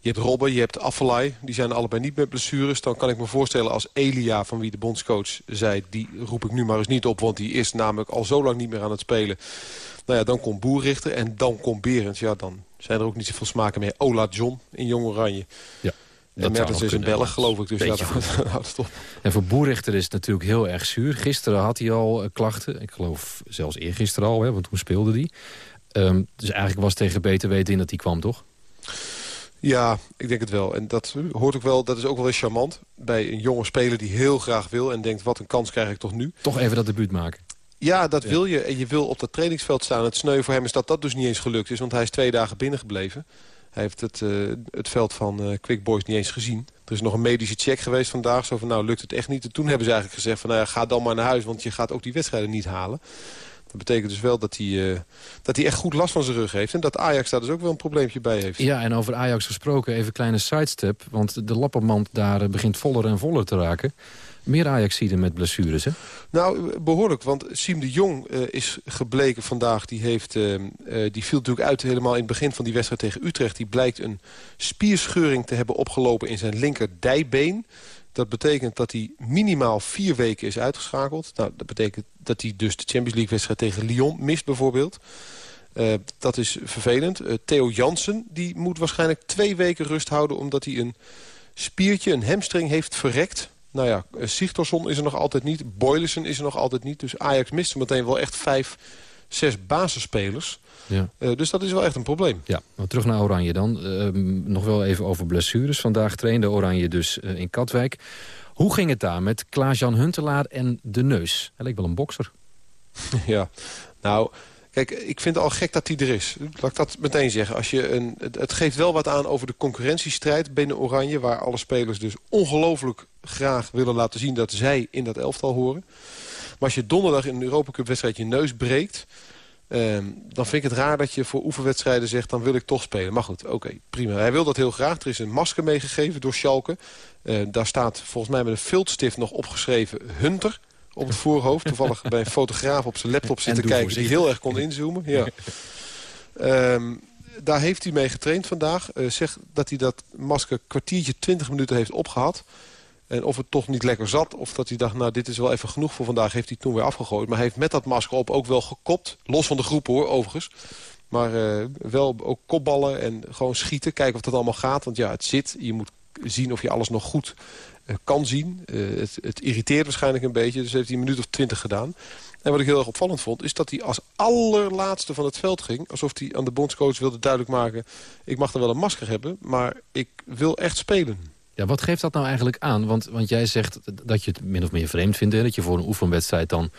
Je hebt Robben, je hebt Affelay. Die zijn allebei niet met blessures. Dan kan ik me voorstellen als Elia, van wie de bondscoach zei... die roep ik nu maar eens niet op, want die is namelijk al zo lang niet meer aan het spelen. Nou ja, dan komt Boerrichter en dan komt Berends. Ja, dan zijn er ook niet zoveel smaken meer. Ola John in Jong Oranje. Ja. Zou Mertens is een Belg, geloof ik. Dus ja, houdt het op. En voor Boerichter is het natuurlijk heel erg zuur. Gisteren had hij al eh, klachten. Ik geloof zelfs eergisteren al, hè, want toen speelde hij. Ehm, dus eigenlijk was tegen beter weten in dat hij kwam, toch? Ja, ik denk het wel. En dat hoort ook wel, dat is ook wel eens charmant. Bij een jonge speler die heel graag wil en denkt... wat een kans krijg ik toch nu? Toch even dat debuut maken. Ja, dat wil je. En je wil op dat trainingsveld staan. Het sneu voor hem is dat dat dus niet eens gelukt is. Want hij is twee dagen binnengebleven. Hij heeft het, eh, het veld van eh Quick Boys niet eens gezien. Er is nog een medische check geweest vandaag. Zo van, nou lukt het echt niet. En toen hebben ze eigenlijk gezegd van, nou ga dan maar naar huis. Want je gaat ook die wedstrijden niet halen. Dat betekent dus wel dat hij, eh, dat hij echt goed last van zijn rug heeft. En dat Ajax daar dus ook wel een probleempje bij heeft. Ja, en over Ajax gesproken, even een kleine sidestep. Want de lappenmand daar begint voller en voller te raken. Meer Ajax-zieden met blessures, hè? Nou, behoorlijk. Want Siem de Jong eh, is gebleken vandaag. Die, heeft, eh, eh, die viel natuurlijk uit helemaal in het begin van die wedstrijd tegen Utrecht. Die blijkt een spierscheuring te hebben opgelopen in zijn linkerdijbeen. Dat betekent dat hij minimaal vier weken is uitgeschakeld. Nou, dat betekent dat hij dus de Champions League-wedstrijd tegen Lyon mist bijvoorbeeld. Dat is vervelend. Theo Jansen die moet waarschijnlijk twee weken rust houden... omdat hij een spiertje, een hamstring heeft verrekt. Nou ja, Sigtorsson is er nog altijd niet. Boylissen is er nog altijd niet. Dus Ajax mist meteen wel echt vijf, zes basisspelers. Ja. Eh, dus dat is wel echt een probleem. Ja, maar terug naar Oranje dan. Ehm, nog wel even over blessures. Vandaag trainde Oranje dus eh, in Katwijk. Hoe ging het daar met Klaas-Jan Huntelaar en De Neus? Hij leek wel een bokser. ja, nou... Kijk, ik vind het al gek dat hij er is. Laat ik dat meteen zeggen. Als je een, het, geeft wel wat aan over de concurrentiestrijd binnen Oranje... waar alle spelers dus ongelooflijk graag willen laten zien... dat zij in dat elftal horen. Maar als je donderdag in een Europa Cup wedstrijd je neus breekt... ehm, dan vind ik het raar dat je voor oefenwedstrijden zegt... dan wil ik toch spelen. Maar goed, oké, prima. Hij wil dat heel graag. Er is een masker meegegeven door Schalke. Eh, daar staat volgens mij met een viltstift nog opgeschreven... Hunter op het voorhoofd. Toevallig bij een fotograaf op zijn laptop zitten kijken... die heel erg kon inzoomen. Ja. Ehm, daar heeft hij mee getraind vandaag. Eh zegt dat hij dat masker kwartiertje 20 minuten heeft opgehad. En of het toch niet lekker zat, of dat hij dacht... nou, dit is wel even genoeg voor vandaag, heeft hij toen weer afgegooid. Maar hij heeft met dat masker op ook wel gekopt. Los van de groep hoor, overigens. Maar eh, wel ook kopballen en gewoon schieten. Kijken of dat allemaal gaat. Want ja, het zit. Je moet zien of je alles nog goed kan zien. Eh, het, het irriteert waarschijnlijk een beetje. Dus heeft hij een minuut of twintig gedaan. En wat ik heel erg opvallend vond... is dat hij als allerlaatste van het veld ging. Alsof hij aan de bondscoach wilde duidelijk maken... ik mag er wel een masker hebben, maar ik wil echt spelen. Ja, wat geeft dat nou eigenlijk aan? Want, want jij zegt dat je het min of meer vreemd vindt... Hè? dat je voor een oefenwedstrijd dan,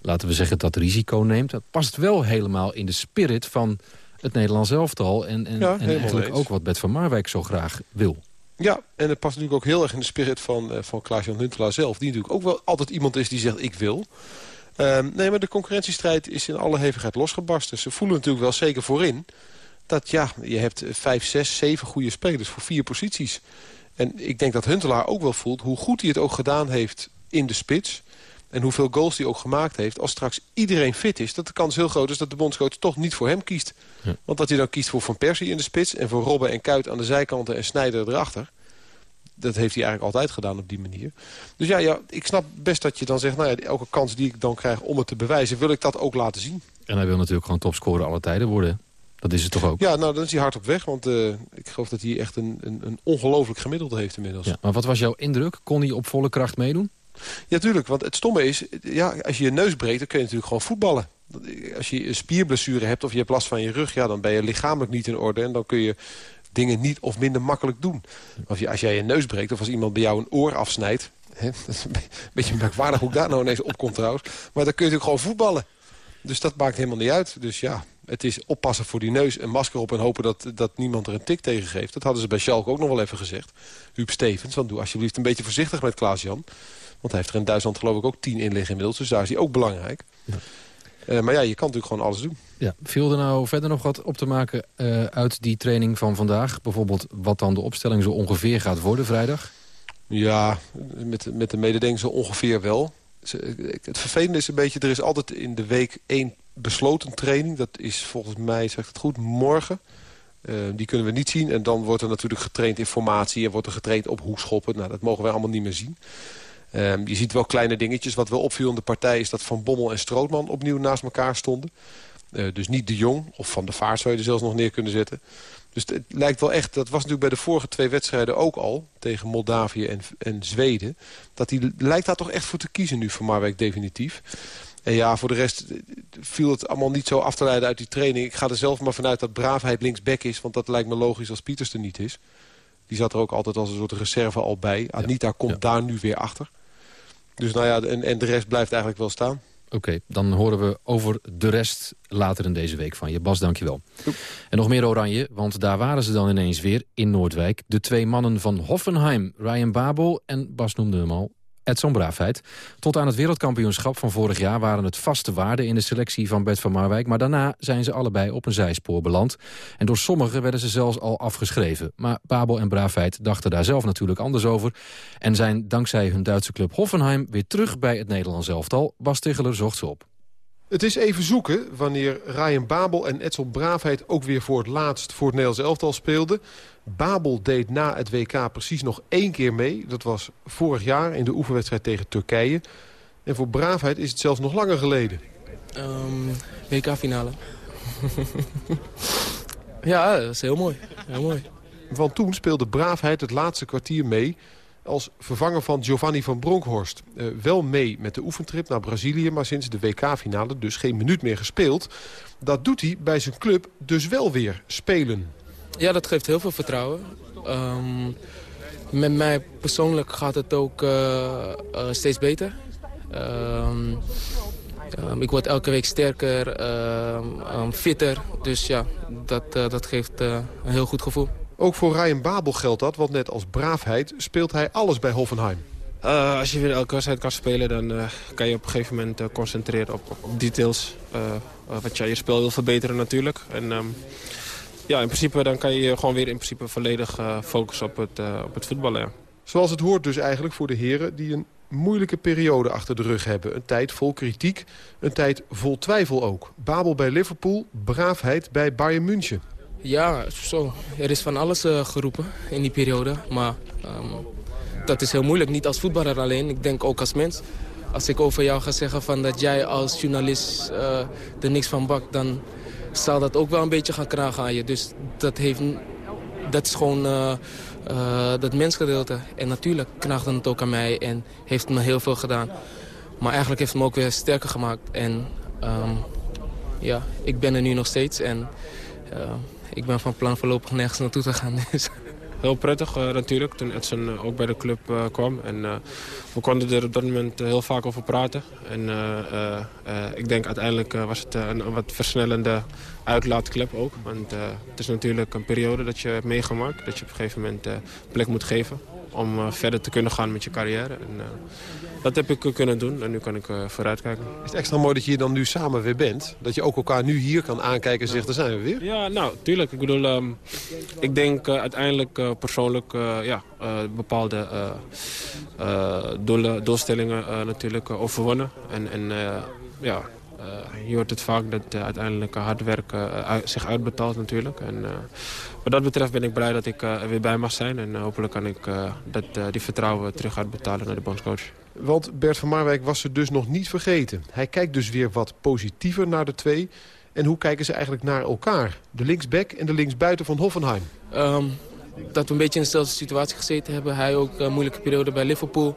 laten we zeggen, dat risico neemt. Dat past wel helemaal in de spirit van het Nederlands elftal... en, en, Ja, en eigenlijk eens. ook wat Bert van Marwijk zo graag wil. Ja, en het past natuurlijk ook heel erg in de spirit van, eh, van Klaas-Jan Huntelaar zelf. Die natuurlijk ook wel altijd iemand is die zegt ik wil. Ehm, nee, maar de concurrentiestrijd is in alle hevigheid losgebarsten. Ze voelen natuurlijk wel zeker voorin dat ja, je hebt vijf, zes, zeven goede spelers voor vier posities. En ik denk dat Huntelaar ook wel voelt hoe goed hij het ook gedaan heeft in de spits. En hoeveel goals hij ook gemaakt heeft. Als straks iedereen fit is, dat de kans heel groot is dat de bondscoach toch niet voor hem kiest. Want dat hij dan kiest voor Van Persie in de spits... en voor Robben en Kuit aan de zijkanten en Snijder erachter. Dat heeft hij eigenlijk altijd gedaan op die manier. Dus ja, ja, ik snap best dat je dan zegt... nou ja, elke kans die ik dan krijg om het te bewijzen... wil ik dat ook laten zien. En hij wil natuurlijk gewoon topscorer alle tijden worden. Dat is het toch ook? Ja, nou, dan is hij hard op weg. Want eh, ik geloof dat hij echt een, een, een ongelooflijk gemiddelde heeft inmiddels. Ja, maar wat was jouw indruk? Kon hij op volle kracht meedoen? Ja, tuurlijk. Want het stomme is, ja, als je je neus breekt, dan kun je natuurlijk gewoon voetballen. Als je een spierblessure hebt of je hebt last van je rug... Ja, dan ben je lichamelijk niet in orde en dan kun je dingen niet of minder makkelijk doen. Als, je, als jij je neus breekt of als iemand bij jou een oor afsnijdt... Hè, dat is een be- beetje merkwaardig hoe ik daar nou ineens opkomt trouwens. Maar dan kun je natuurlijk gewoon voetballen. Dus dat maakt helemaal niet uit. Dus ja, het is oppassen voor die neus, een masker op... en hopen dat, dat niemand er een tik tegen geeft. Dat hadden ze bij Schalke ook nog wel even gezegd. Huub Stevens, want doe alsjeblieft een beetje voorzichtig met Klaas-Jan. Want hij heeft er in Duitsland geloof ik ook tien in liggen inmiddels. Dus daar is hij ook belangrijk. Eh, maar ja, je kan natuurlijk gewoon alles doen. Ja, viel er nou verder nog wat op te maken eh, uit die training van vandaag? Bijvoorbeeld wat dan de opstelling zo ongeveer gaat worden vrijdag? Ja, met, met de mededeling zo ongeveer wel. Het vervelende is een beetje, er is altijd in de week één besloten training. Dat is volgens mij, zeg ik het goed, morgen. Eh, die kunnen we niet zien. En dan wordt er natuurlijk getraind in formatie en wordt er getraind op hoekschoppen. Nou, dat mogen wij allemaal niet meer zien. Ehm, je ziet wel kleine dingetjes. Wat wel opviel in de partij is dat Van Bommel en Strootman opnieuw naast elkaar stonden. Eh, dus niet de Jong of Van de Vaart zou je er zelfs nog neer kunnen zetten. Dus het lijkt wel echt, dat was natuurlijk bij de vorige twee wedstrijden ook al... tegen Moldavië en, en Zweden. Dat die lijkt daar toch echt voor te kiezen nu voor Marwijk definitief. En ja, voor de rest eh, viel het allemaal niet zo af te leiden uit die training. Ik ga er zelf maar vanuit dat Braafheid linksback is... want dat lijkt me logisch als Pieters er niet is. Die zat er ook altijd als een soort reserve al bij. Anita komt daar nu weer achter. Dus nou ja, en, en de rest blijft eigenlijk wel staan. Oké, dan horen we over de rest later in deze week van je. Bas, dankjewel. En nog meer oranje, want daar waren ze dan ineens weer in Noordwijk. De twee mannen van Hoffenheim, Ryan Babel en Bas noemde hem al, Edson Braafheid. Tot aan het wereldkampioenschap van vorig jaar waren het vaste waarden in de selectie van Bert van Marwijk. Maar daarna zijn ze allebei op een zijspoor beland. En door sommigen werden ze zelfs al afgeschreven. Maar Babel en Braafheid dachten daar zelf natuurlijk anders over. En zijn dankzij hun Duitse club Hoffenheim weer terug bij het Nederlands elftal. Bas Tegeler zocht ze op. Het is even zoeken wanneer Ryan Babel en Edsel Braafheid ook weer voor het laatst voor het Nederlands elftal speelden. Babel deed na het WK precies nog één keer mee. Dat was vorig jaar in de oefenwedstrijd tegen Turkije. En voor Braafheid is het zelfs nog langer geleden. WK-finale. ja, dat is heel mooi. Heel mooi. Van toen speelde Braafheid het laatste kwartier mee als vervanger van Giovanni van Bronckhorst. Eh, wel mee met de oefentrip naar Brazilië, maar sinds de WK-finale dus geen minuut meer gespeeld. Dat doet hij bij zijn club dus wel weer spelen. Ja, dat geeft heel veel vertrouwen. Ehm, met mij persoonlijk gaat het ook eh, eh, steeds beter. Ehm, ehm, ik word elke week sterker, fitter. Dus ja, dat, dat geeft een heel goed gevoel. Ook voor Ryan Babel geldt dat, want net als Braafheid speelt hij alles bij Hoffenheim. Eh, als je weer elke wedstrijd kan spelen, dan eh, kan je op een gegeven moment eh, concentreren op, op details. wat je je spel wil verbeteren natuurlijk. En ehm, ja, in principe dan kan je je gewoon weer in principe volledig focussen op het, op het voetballen. ja. Zoals het hoort dus eigenlijk voor de heren die een moeilijke periode achter de rug hebben. Een tijd vol kritiek, een tijd vol twijfel ook. Babel bij Liverpool, braafheid bij Bayern München. Ja, zo. Er is van alles eh, geroepen in die periode. Maar ehm, dat is heel moeilijk. Niet als voetballer alleen. Ik denk ook als mens. Als ik over jou ga zeggen van dat jij als journalist eh, er niks van bakt... dan zal dat ook wel een beetje gaan knagen aan je. Dus dat, heeft, dat is gewoon eh, dat mensgedeelte. En natuurlijk knaagde het ook aan mij en heeft me heel veel gedaan. Maar eigenlijk heeft het me ook weer sterker gemaakt. En ehm, ja, ik ben er nu nog steeds en ik ben van plan voorlopig nergens naartoe te gaan. Dus. Heel prettig eh, natuurlijk, toen Edson eh, ook bij de club eh, kwam. En we konden er op dat moment heel vaak over praten. En ik denk uiteindelijk was het een, wat versnellende uitlaatklep ook. Want het is natuurlijk een periode dat je hebt meegemaakt. Dat je op een gegeven moment plek moet geven om verder te kunnen gaan met je carrière. En, dat heb ik kunnen doen en nu kan ik eh, vooruitkijken. Is het extra mooi dat je hier dan nu samen weer bent? Dat je ook elkaar nu hier kan aankijken en zegt, daar zijn we weer? Ja, nou, tuurlijk. Ik bedoel, ehm, ik denk uiteindelijk persoonlijk eh, ja, eh, bepaalde eh, eh, doelen, doelstellingen eh, natuurlijk overwonnen. En, en eh, ja, eh, je hoort het vaak dat eh, uiteindelijk hard werken uit- zich uitbetaalt natuurlijk. En, eh, wat dat betreft ben ik blij dat ik eh, er weer bij mag zijn. En hopelijk kan ik eh, dat, eh, die vertrouwen terug uitbetalen naar de bondscoach. Want Bert van Marwijk was ze dus nog niet vergeten. Hij kijkt dus weer wat positiever naar de twee. En hoe kijken ze eigenlijk naar elkaar? De linksback en de linksbuiten van Hoffenheim. Ehm, dat we een beetje in dezelfde situatie gezeten hebben. Hij ook een moeilijke periode bij Liverpool.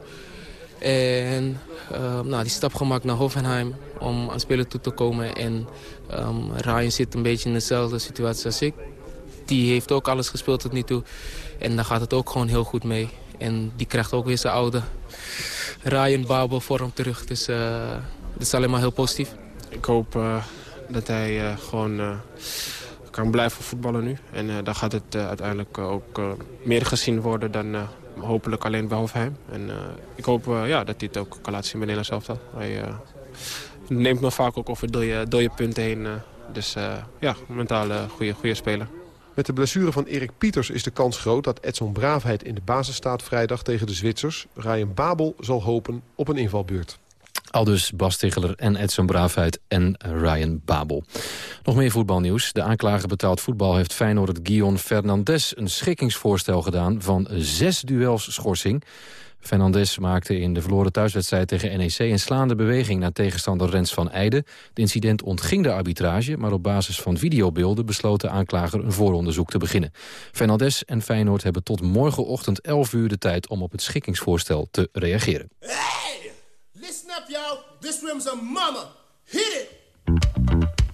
En ehm, nou, die stap gemaakt naar Hoffenheim om aan spelen toe te komen. En ehm, Ryan zit een beetje in dezelfde situatie als ik. Die heeft ook alles gespeeld tot nu toe. En daar gaat het ook gewoon heel goed mee. En die krijgt ook weer zijn oude Ryan Babel vorm terug. Dus eh, dat is alleen maar heel positief. Ik hoop eh, dat hij eh, gewoon eh, kan blijven voetballen nu. En eh, dan gaat het eh, uiteindelijk eh, ook meer gezien worden dan hopelijk alleen bij Hoffenheim. En ik hoop ja, dat hij het ook kan laten zien bij Nederlands elftal. Hij neemt me vaak ook over dode, dode punten heen. dus ja, mentaal goede, goede speler. Met de blessure van Erik Pieters is de kans groot dat Edson Braafheid in de basis staat vrijdag tegen de Zwitsers. Ryan Babel zal hopen op een invalbeurt. Aldus Bas Ticheler en Edson Braafheid en Ryan Babel. Nog meer voetbalnieuws. De aanklager betaald voetbal heeft Feyenoord Guion Fernandes een schikkingsvoorstel gedaan van zes duels schorsing. Fernandes maakte in de verloren thuiswedstrijd tegen NEC een slaande beweging naar tegenstander Rens van Eijden. Het incident ontging de arbitrage, maar op basis van videobeelden besloot de aanklager een vooronderzoek te beginnen. Fernandes en Feyenoord hebben tot morgenochtend 11 uur de tijd om op het schikkingsvoorstel te reageren. Listen up, y'all. This room's a mama. Hit it.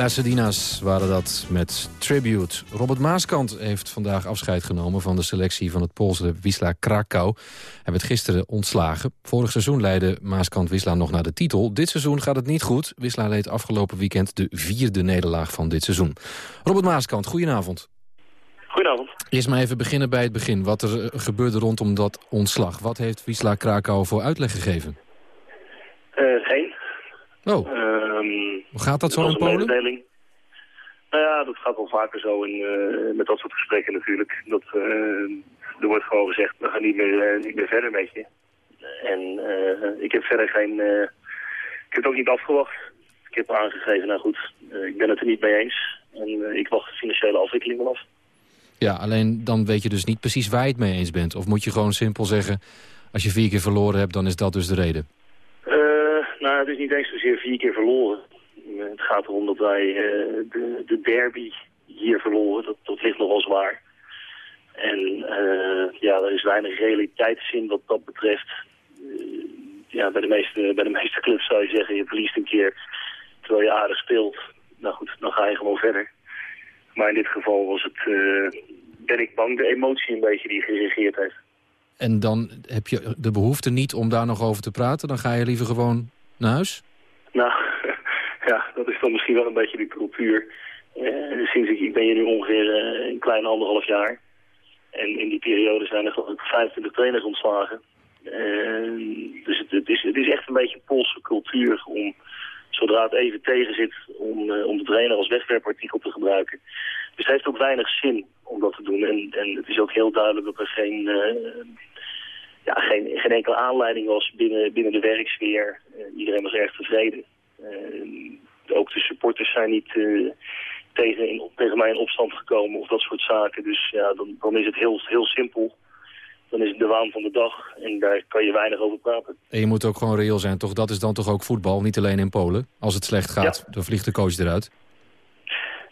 Pasadena's waren dat met Tribute. Robert Maaskant heeft vandaag afscheid genomen van de selectie van het Poolse Wisla Krakau. Hij werd gisteren ontslagen. Vorig seizoen leidde Maaskant Wisla nog naar de titel. Dit seizoen gaat het niet goed. Wisla leed afgelopen weekend de vierde nederlaag van dit seizoen. Robert Maaskant, goedenavond. Goedenavond. Eerst maar even beginnen bij het begin. Wat er eh, gebeurde rondom dat ontslag. Wat heeft Wisla Krakau voor uitleg gegeven? Eh, geen. Oh. Ehm, Hoe gaat dat zo in Polen? mededeling. Nou ja, dat gaat wel vaker zo in, eh, met dat soort gesprekken natuurlijk. Dat, eh, er wordt gewoon gezegd, we gaan niet meer, eh, niet meer verder met je. En ik heb verder geen... ik heb het ook niet afgewacht. Ik heb aangegeven, nou goed, ik ben het er niet mee eens. En ik wacht de financiële afwikkeling wel af. Ja, alleen dan weet je dus niet precies waar je het mee eens bent. Of moet je gewoon simpel zeggen, als je vier keer verloren hebt, dan is dat dus de reden. Nou, het is niet eens zozeer vier keer verloren. Het gaat erom dat wij eh, de, de derby hier verloren. Dat, dat ligt nogal zwaar. En eh, ja, er is weinig realiteitszin wat dat betreft. Eh, ja, bij de, meeste, bij de meeste clubs zou je zeggen, je verliest een keer terwijl je aardig speelt. Nou goed, dan ga je gewoon verder. Maar in dit geval was het, ben ik bang, de emotie een beetje die geregeerd heeft. En dan heb je de behoefte niet om daar nog over te praten. Dan ga je liever gewoon naar huis. Nou, ja, dat is dan misschien wel een beetje de cultuur. Eh, sinds ik, ik ben hier nu ongeveer eh, een kleine anderhalf jaar. En in die periode zijn er ik 25 trainers ontslagen. Eh, dus het, het, is, het is echt een beetje Poolse cultuur om, zodra het even tegen zit, om, om de trainer als wegwerpartikel te gebruiken. Dus het heeft ook weinig zin om dat te doen. En, en het is ook heel duidelijk dat er geen, ja, geen, geen enkele aanleiding was binnen, binnen de werksfeer. Eh, iedereen was erg tevreden. Eh, ook de supporters zijn niet eh, tegen, in, tegen mij in opstand gekomen of dat soort zaken. Dus ja, dan, dan is het heel, heel simpel. Dan is het de waan van de dag en daar kan je weinig over praten. En je moet ook gewoon reëel zijn, toch? Dat is dan toch ook voetbal, niet alleen in Polen. Als het slecht gaat, dan vliegt de coach eruit.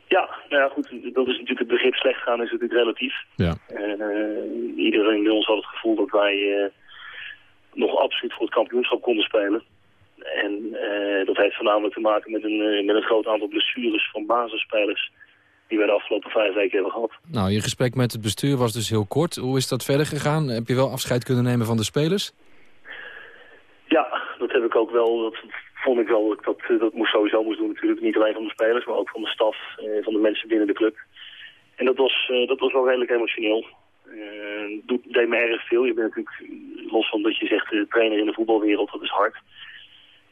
Ja, nou ja, goed, dat is natuurlijk het begrip slecht gaan is natuurlijk relatief. Ja. Eh, iedereen bij ons had het gevoel dat wij eh, nog absoluut voor het kampioenschap konden spelen. En eh, dat heeft voornamelijk te maken met een, met een groot aantal blessures van basisspelers die wij de afgelopen vijf weken hebben gehad. Nou, je gesprek met het bestuur was dus heel kort. Hoe is dat verder gegaan? Heb je wel afscheid kunnen nemen van de spelers? Ja, dat heb ik ook wel. Dat vond ik wel dat ik dat, eh, dat moest sowieso moest doen natuurlijk. Niet alleen van de spelers, maar ook van de staf, eh, van de mensen binnen de club. En dat was, eh, dat was wel redelijk emotioneel. Doet, deed me erg veel. Je bent natuurlijk, los van dat je zegt trainer in de voetbalwereld, dat is hard.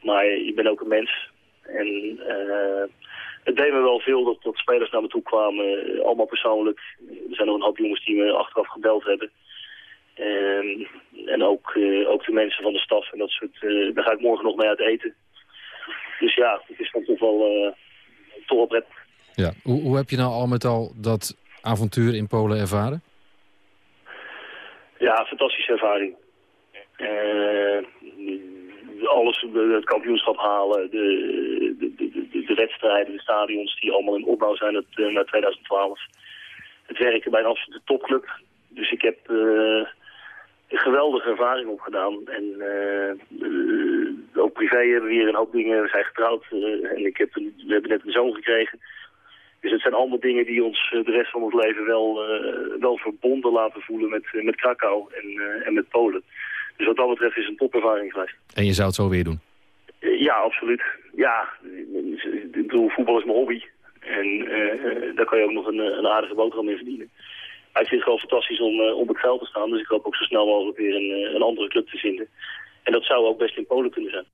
Maar je bent ook een mens. En het deed me wel veel dat, dat spelers naar me toe kwamen, allemaal persoonlijk. Er zijn nog een hoop jongens die me achteraf gebeld hebben. En, en ook, ook de mensen van de staf en dat soort. daar ga ik morgen nog mee uit eten. Dus ja, het is toch wel, eh toch wel prettig. Ja. Hoe, hoe heb je nou al met al dat avontuur in Polen ervaren? Ja, fantastische ervaring. Eh, alles, het kampioenschap halen, de, de, de, de, de wedstrijden, de stadions die allemaal in opbouw zijn het, naar 2012. Het werken bij een absolute topclub. Dus ik heb eh, geweldige ervaring opgedaan. En eh, ook privé hebben we hier een hoop dingen. We zijn getrouwd eh, en ik heb een, we hebben net een zoon gekregen. Dus het zijn allemaal dingen die ons eh, de rest van ons leven wel, wel verbonden laten voelen met, met Krakau en, en met Polen. Dus wat dat betreft is het een topervaring geweest. En je zou het zo weer doen? Ja, absoluut. Ja, ik bedoel, voetbal is mijn hobby. En daar kan je ook nog een, een aardige boterham mee verdienen. Ik vind het gewoon fantastisch om eh, op het veld te staan. Dus ik hoop ook zo snel mogelijk weer een, eh, een andere club te vinden. En dat zou ook best in Polen kunnen zijn.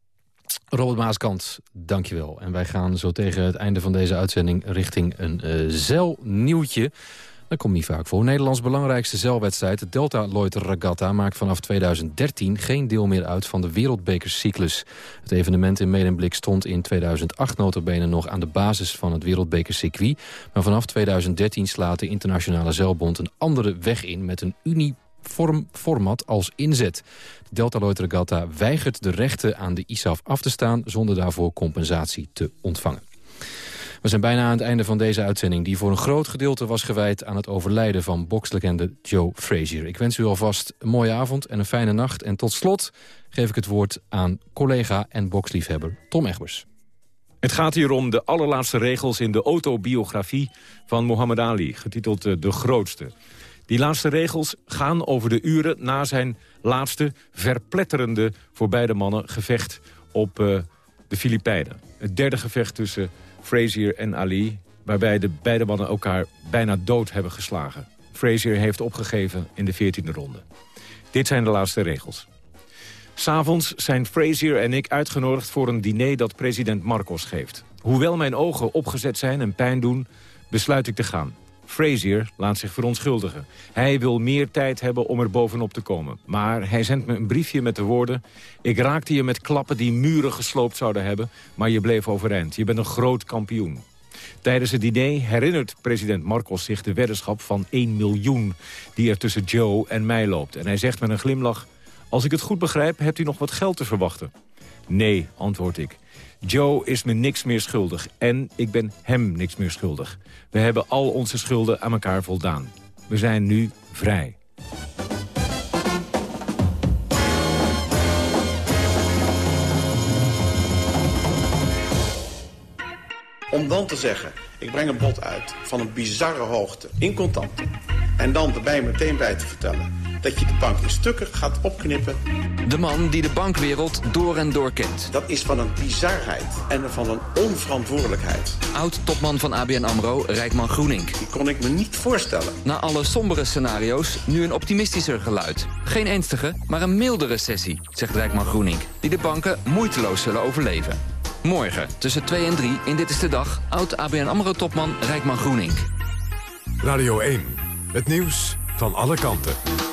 Robert Maaskant, dankjewel. En wij gaan zo tegen het einde van deze uitzending richting een eh zeilnieuwtje. Komt niet vaak voor. Nederlands belangrijkste zeilwedstrijd, de Delta Lloyd Regatta... maakt vanaf 2013 geen deel meer uit van de wereldbekerscyclus. Het evenement in Medemblik stond in 2008 notabene nog aan de basis van het wereldbekercircuit. Maar vanaf 2013 slaat de Internationale Zeilbond een andere weg in... met een uniform format als inzet. De Delta Lloyd Regatta weigert de rechten aan de ISAF af te staan... zonder daarvoor compensatie te ontvangen. We zijn bijna aan het einde van deze uitzending... die voor een groot gedeelte was gewijd aan het overlijden van bokslegende Joe Frazier. Ik wens u alvast een mooie avond en een fijne nacht. En tot slot geef ik het woord aan collega en boksliefhebber Tom Egbers. Het gaat hier om de allerlaatste regels in de autobiografie van Muhammad Ali, getiteld eh, De Grootste. Die laatste regels gaan over de uren na zijn laatste verpletterende voor beide mannen gevecht op eh, de Filipijnen. Het derde gevecht tussen Frazier en Ali, waarbij de beide mannen elkaar bijna dood hebben geslagen. Frazier heeft opgegeven in de 14e ronde. Dit zijn de laatste regels. S'avonds zijn Frazier en ik uitgenodigd voor een diner dat president Marcos geeft. Hoewel mijn ogen opgezet zijn en pijn doen, besluit ik te gaan. Frazier laat zich verontschuldigen. Hij wil meer tijd hebben om er bovenop te komen. Maar hij zendt me een briefje met de woorden... ik raakte je met klappen die muren gesloopt zouden hebben... maar je bleef overeind. Je bent een groot kampioen. Tijdens het diner herinnert president Marcos zich de weddenschap van 1 miljoen... die er tussen Joe en mij loopt. En hij zegt met een glimlach... Als ik het goed begrijp, hebt u nog wat geld te verwachten. Nee, antwoord ik. Joe is me niks meer schuldig en ik ben hem niks meer schuldig. We hebben al onze schulden aan elkaar voldaan. We zijn nu vrij. Om dan te zeggen, ik breng een bod uit van een bizarre hoogte in contanten. En dan erbij meteen bij te vertellen dat je de bank in stukken gaat opknippen. De man die de bankwereld door en door kent. Dat is van een bizarheid en van een onverantwoordelijkheid. Oud-topman van ABN AMRO, Rijkman Groening. Die kon ik me niet voorstellen. Na alle sombere scenario's, nu een optimistischer geluid. Geen ernstige, maar een milde recessie, zegt Rijkman Groening. Die de banken moeiteloos zullen overleven. Morgen, tussen 2 en 3, in Dit is de Dag... oud-ABN AMRO-topman Rijkman Groening. Radio 1, het nieuws van alle kanten.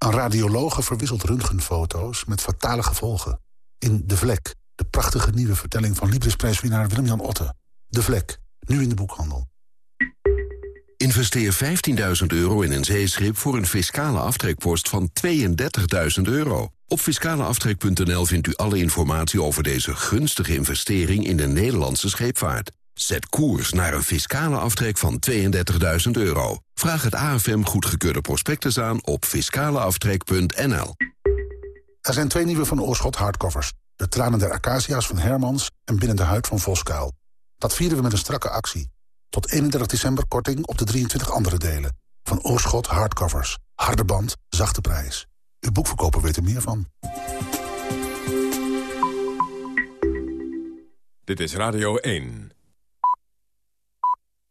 Een radiologe verwisselt röntgenfoto's met fatale gevolgen. In De Vlek, de prachtige nieuwe vertelling van Liebdesprijswinnaar Willem-Jan Otte. De Vlek, nu in de boekhandel. Investeer 15.000 euro in een zeeschip voor een fiscale aftrekpost van 32.000 euro. Op fiscaleaftrek.nl vindt u alle informatie over deze gunstige investering in de Nederlandse scheepvaart. Zet koers naar een fiscale aftrek van 32.000 euro. Vraag het AFM goedgekeurde prospectus aan op fiscaleaftrek.nl. Er zijn twee nieuwe Van Oorschot hardcovers. De tranen der acacia's van Hermans en Binnen de huid van Voskuil. Dat vieren we met een strakke actie. Tot 31 december korting op de 23 andere delen. Van Oorschot hardcovers. Harde band, zachte prijs. Uw boekverkoper weet er meer van. Dit is Radio 1.